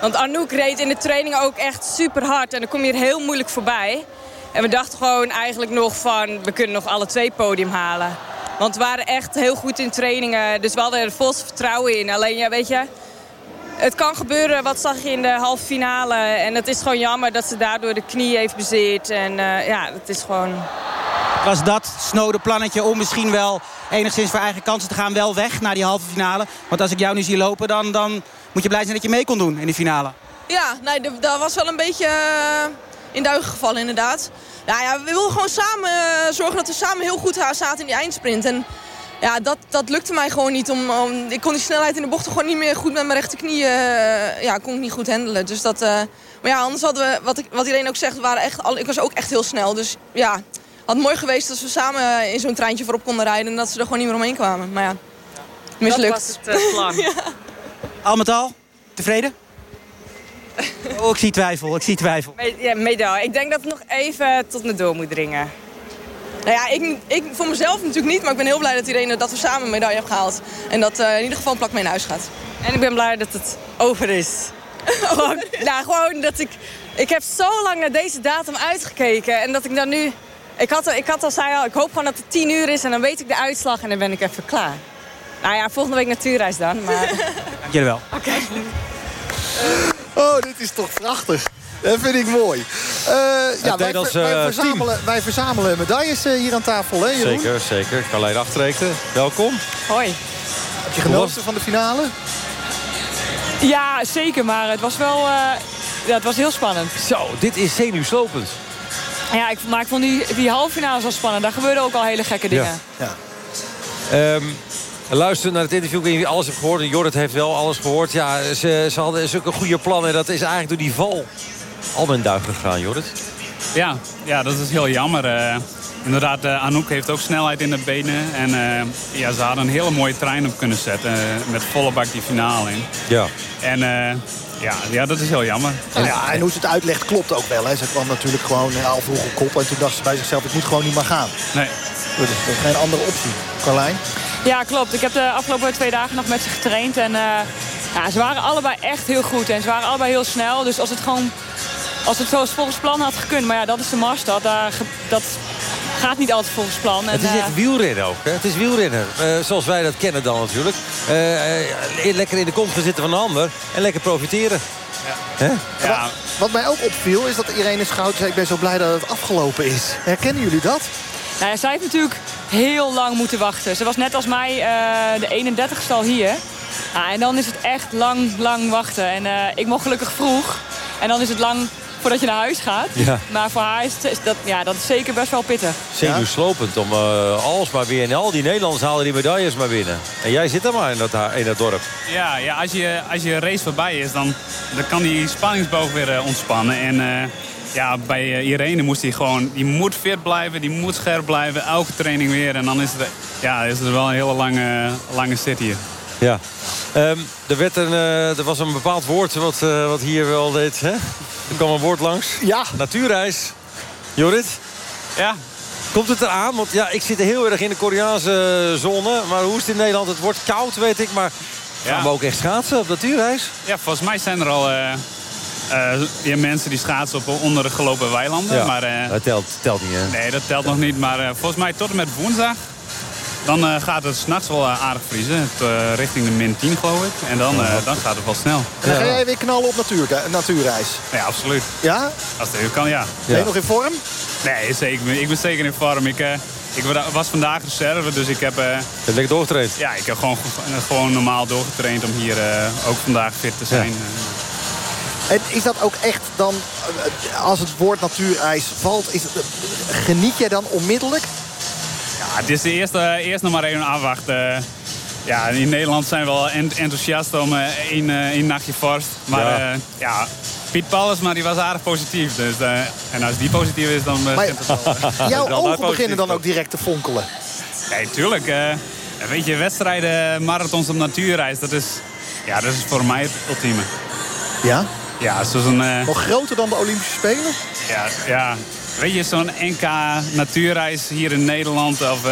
want Anouk reed in de training ook echt super hard. En dan kom je er heel moeilijk voorbij. En we dachten gewoon eigenlijk nog van... we kunnen nog alle twee podium halen. Want we waren echt heel goed in trainingen. Dus we hadden er volste vertrouwen in. Alleen ja, weet je... Het kan gebeuren, wat zag je in de halve finale. En het is gewoon jammer dat ze daardoor de knie heeft bezeerd. En uh, ja, het is gewoon... Was dat snode plannetje om misschien wel enigszins voor eigen kansen te gaan... wel weg naar die halve finale? Want als ik jou nu zie lopen, dan, dan moet je blij zijn dat je mee kon doen in die finale. Ja, nee, dat was wel een beetje uh, in duigen gevallen inderdaad. Ja, ja, we wilden gewoon samen uh, zorgen dat we samen heel goed zaten in die eindsprint. En ja, dat, dat lukte mij gewoon niet. Om, om, ik kon die snelheid in de bocht gewoon niet meer goed met mijn rechterknie... Uh, ja, kon ik niet goed handelen. Dus dat, maar ja, anders hadden we, wat, ik, wat iedereen ook zegt, waren echt, al, ik was ook echt heel snel. Dus ja, had mooi geweest als we samen in zo'n treintje voorop konden rijden... en dat ze er gewoon niet meer omheen kwamen. Maar ja, mislukt. Dat was het plan. ja. Al met al, tevreden? Oh, ik zie twijfel, ik zie twijfel. Ja, medaille. Ik denk dat het nog even tot me door moet dringen. Nou ja, ik, ik voor mezelf natuurlijk niet, maar ik ben heel blij dat iedereen dat we samen een medaille hebben gehaald. En dat uh, in ieder geval een plak mee naar huis gaat. En ik ben blij dat het over is. gewoon, nou, gewoon dat ik... Ik heb zo lang naar deze datum uitgekeken en dat ik dan nu... Ik had, ik had al zei al, ik hoop gewoon dat het tien uur is en dan weet ik de uitslag en dan ben ik even klaar. Nou ja, volgende week natuurreis dan. Maar... Dank jullie wel. Oké. Oh, dit is toch prachtig. Dat vind ik mooi. Uh, ja, wij, als, uh, wij, verzamelen, wij, verzamelen, medailles uh, hier aan tafel, hè Jeroen? Zeker, zeker. Carlijn Achterreekte, welkom. Hoi. Heb je genoten van de finale? Ja, zeker. Maar het was wel ja, het was heel spannend. Zo, dit is zenuwslopend. Ja, ik, maar ik vond die, die halve finale zo spannend. Daar gebeurden ook al hele gekke dingen. Ja. ja. Um, Luister naar het interview. Ik weet niet alles hebt gehoord. Jorrit heeft wel alles gehoord. Ja, ze, ze hadden zulke goede plannen. En dat is eigenlijk door die val al mijn duim gegaan, Jorrit. Ja, ja, dat is heel jammer. Uh, inderdaad, uh, Anouk heeft ook snelheid in de benen. En uh, ja, ze hadden een hele mooie trein op kunnen zetten. met volle bak die finale in. Ja. En ja, ja, dat is heel jammer. En, ja, en hoe ze het uitlegt klopt ook wel. Hè. Ze kwam natuurlijk gewoon al vroeg op kop. En toen dacht ze bij zichzelf, ik moet gewoon niet meer gaan. Nee. Dus er is geen andere optie. Carlijn? Ja, klopt. Ik heb de afgelopen twee dagen nog met ze getraind. En ja, ze waren allebei echt heel goed. En ze waren allebei heel snel. Dus als het gewoon als het zoals volgens plan had gekund. Maar ja, dat is de Marsstad. Daar, dat gaat niet altijd volgens plan. En, het is echt uh, wielrennen ook. Hè? Het is wielrennen. Uh, zoals wij dat kennen dan natuurlijk. Uh, lekker in de kont gaan zitten van de ander. En lekker profiteren. Ja. ja. Wat, wat, mij ook opviel is dat Irene Schout zei... ik ben zo blij dat het afgelopen is. Herkennen jullie dat? Nou ja, zij heeft natuurlijk heel lang moeten wachten. Ze was net als mij de 31ste al hier. en dan is het echt lang, lang wachten. En ik mocht gelukkig vroeg. En dan is het lang voordat je naar huis gaat. Ja. Maar voor haar is, dat, ja, dat is zeker best wel pittig. Zenuwslopend om uh, alles maar weer. En al die Nederlanders halen die medailles maar binnen. En jij zit er maar in dat, in dat dorp. Ja, ja als, je, als je race voorbij is, dan, dan kan die spanningsboog weer uh, ontspannen. En uh, ja, bij Irene moest hij gewoon... Die moet fit blijven, die moet scherp blijven. Elke training weer. En dan is het, ja, is het wel een hele lange, lange sit hier. Ja. Um, er, werd een, uh, er was een bepaald woord wat, uh, wat hier wel deed. Hè? Er kwam een woord langs. Ja. Natuurreis. Jorrit? Ja. Komt het eraan? Want ja, ik zit heel erg in de Koreaanse zone. Maar hoe is het in Nederland? Het wordt koud, weet ik. Maar gaan we ook echt schaatsen op natuurreis? Ja, volgens mij zijn er al... Uh... Uh, mensen die schaatsen op onder de gelopen weilanden. Ja, maar, uh, dat telt, telt niet, hè? Nee, dat telt nog niet. Maar uh, volgens mij tot en met woensdag dan uh, gaat het s'nachts wel uh, aardig vriezen. Het, uh, richting de min 10 geloof ik. En dan, dan gaat het wel snel. En dan ga jij weer knallen op natuur, natuurreis? Ja, absoluut. Ja? Als het even kan, ja. Ben je nog in vorm? Nee, zeker, ik ben zeker in vorm. Ik, ik was vandaag reserve, dus ik heb... je hebt lekker doorgetraind? Ja, ik heb gewoon, gewoon normaal doorgetraind om hier ook vandaag fit te zijn. En is dat ook echt dan, als het woord natuurijs valt, is het, geniet jij dan onmiddellijk? het is de eerste, eerst nog maar even afwachten. Ja, in Nederland zijn we wel enthousiast om één, uh, één nachtje vorst. Maar ja, uh, ja Piet maar die was aardig positief. Dus, en als die positief is, dan maar, het wel. jouw ogen beginnen dan ook direct te fonkelen? Nee, tuurlijk. weet je, wedstrijden, marathons op natuurreis, dat is, ja, dat is voor mij het ultieme. Ja? Ja, zoals een... Nog groter dan de Olympische Spelen? Ja, ja Weet je, zo'n NK natuurreis hier in Nederland of uh,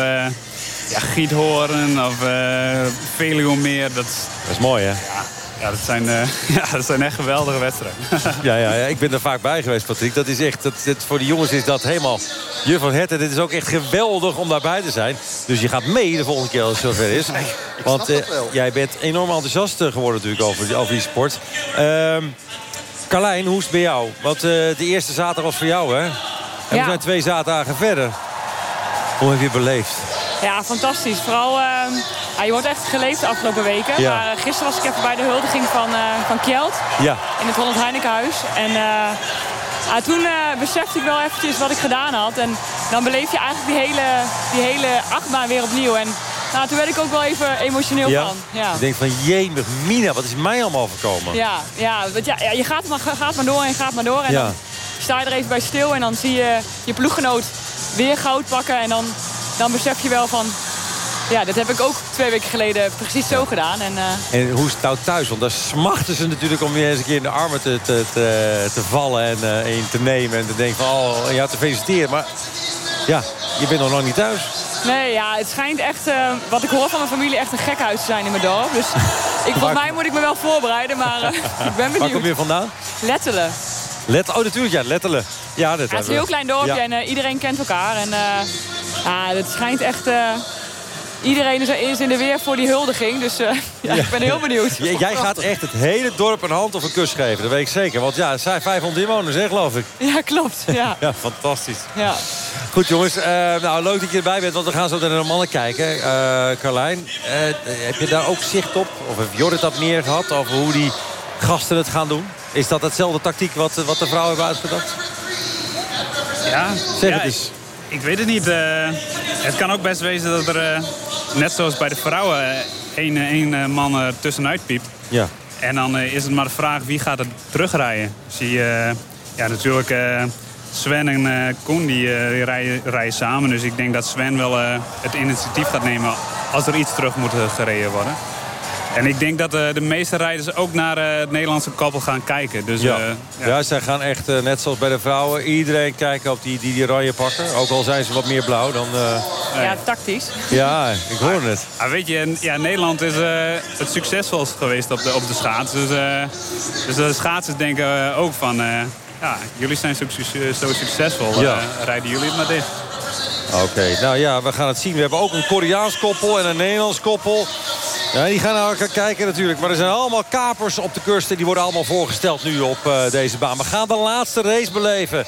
ja, Giethoorn of uh, Veluwemeer. Dat, dat is mooi, hè? Ja, ja, dat zijn, uh, ja, dat zijn echt geweldige wedstrijden. ja, ja, ja, ik ben er vaak bij geweest, Patrick. Dat is echt, dat, dat, voor de jongens is dat helemaal je van het. En het is ook echt geweldig om daarbij te zijn. Dus je gaat mee de volgende keer als het zover is. Want jij bent enorm enthousiast geworden natuurlijk over, over die sport. Ehm, Carlijn, hoe is het bij jou? Want de eerste zaterdag was voor jou, hè? En we zijn twee zaterdagen verder. Hoe heb je het beleefd? Ja, fantastisch. Vooral, uh, ja, je wordt echt geleefd de afgelopen weken. Maar uh, gisteren was ik even bij de huldiging van, uh, van Kjeld. Ja. In het Holland Heinekenhuis. En toen besefte ik wel eventjes wat ik gedaan had. En dan beleef je eigenlijk die hele, die hele achtbaan weer opnieuw. En nou, toen werd ik ook wel even emotioneel ja. van. Ja. Ik denk van, jemig, Mina, wat is mij allemaal overkomen? Ja, ja, want ja, je gaat maar, gaat maar door en gaat maar door. En ja. dan, sta je er even bij stil en dan zie je je ploeggenoot weer goud pakken. En dan, dan besef je wel van, ja, dat heb ik ook twee weken geleden precies zo gedaan. En, uh... en hoe is het nou thuis? Want daar smachten ze natuurlijk om weer eens een keer in de armen te, te, te, te vallen en uh, in te nemen. En te denken van, oh, ja, te feliciteren. Maar ja, je bent nog lang niet thuis. Nee, ja, het schijnt echt, uh, wat ik hoor van mijn familie, echt een gekhuis te zijn in mijn dorp. Dus ik, volgens mij moet ik me wel voorbereiden, maar ik ben benieuwd. Waar kom je vandaan? Lettelen. Let, oh, natuurlijk, ja, letterlijk. Ja, dat ja, het is een heel klein dorpje en uh, iedereen kent elkaar. En ja, het schijnt echt... Uh, iedereen is in de weer voor die huldiging. Dus ja, ja, ik ben heel benieuwd. Jij gaat echt het hele dorp een hand of een kus geven. Dat weet ik zeker. Want ja, het zijn 500 inwoners, hè, geloof ik. Ja, klopt. Ja, ja fantastisch. Ja. Goed, jongens. nou, leuk dat je erbij bent. Want we gaan zo naar de mannen kijken. Carlijn, heb je daar ook zicht op? Of heeft Jorrit dat meer gehad? Over hoe die gasten het gaan doen? Is dat hetzelfde tactiek wat, wat de vrouwen hebben uitgedacht? Ja, zeg het eens. Ik, weet het niet. Uh, het kan ook best wezen dat er, uh, net zoals bij de vrouwen, één, één man er tussenuit piept. Ja. En dan is het maar de vraag wie gaat het terugrijden. Zie je, ja, natuurlijk Sven en uh, Koen die, uh, die rijden, rijden, samen. Dus ik denk dat Sven wel uh, het initiatief gaat nemen als er iets terug moet gereden worden. En ik denk dat de meeste rijders ook naar het Nederlandse koppel gaan kijken. Dus, ja. ja. ja. zij gaan echt, net zoals bij de vrouwen, iedereen kijken op die, die, die oranje pakken. Ook al zijn ze wat meer blauw dan... Ja, tactisch. Ja, ik hoor het. Ah, weet je, ja, Nederland is het succesvolst geweest op de, op de schaats. Dus, dus de schaatsers denken ook van ja, jullie zijn zo, zo succesvol. Ja. Uh, rijden jullie het maar dicht. Oké, nou ja, we gaan het zien. We hebben ook een Koreaans koppel en een Nederlands koppel. Ja, die gaan naar elkaar kijken natuurlijk. Maar er zijn allemaal kapers op de kust. Die worden allemaal voorgesteld nu op uh, deze baan. We gaan de laatste race beleven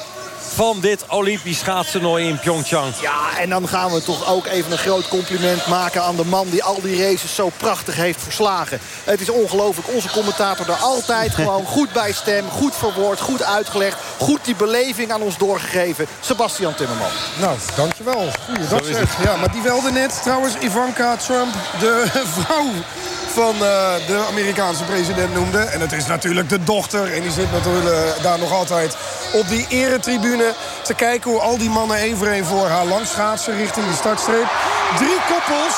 van dit Olympisch schaatstoernooi in Pyeongchang. Ja, en dan gaan we toch ook even een groot compliment maken aan de man die al die races zo prachtig heeft verslagen. Het is ongelooflijk. Onze commentator daar altijd gewoon goed bij stem, goed verwoord, goed uitgelegd. Goed die beleving aan ons doorgegeven. Sebastian Timmerman. Nou, dankjewel. Goeie zeg. Ja, maar die welde net trouwens Ivanka Trump, de vrouw van uh, de Amerikaanse president noemde. En het is natuurlijk de dochter. En die zit natuurlijk uh, daar nog altijd op die eretribune te kijken... hoe al die mannen één voor één voor haar langs schaatsen richting de startstreep. Drie koppels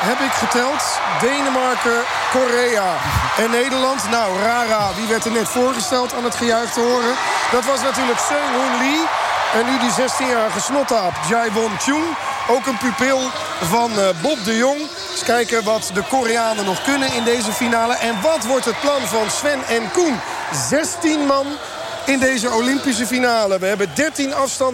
heb ik geteld. Denemarken, Korea en Nederland. Nou, Rara, wie werd er net voorgesteld aan het gejuich te horen? Dat was natuurlijk Seung Hoon Lee. En nu die 16-jarige snottaap Jaewon Chung. Ook een pupil van uh, Bob de Jong. Eens kijken wat de Koreanen nog kunnen in deze finale. En wat wordt het plan van Sven en Koen? 16 man in deze Olympische finale. We hebben 13 afstanden.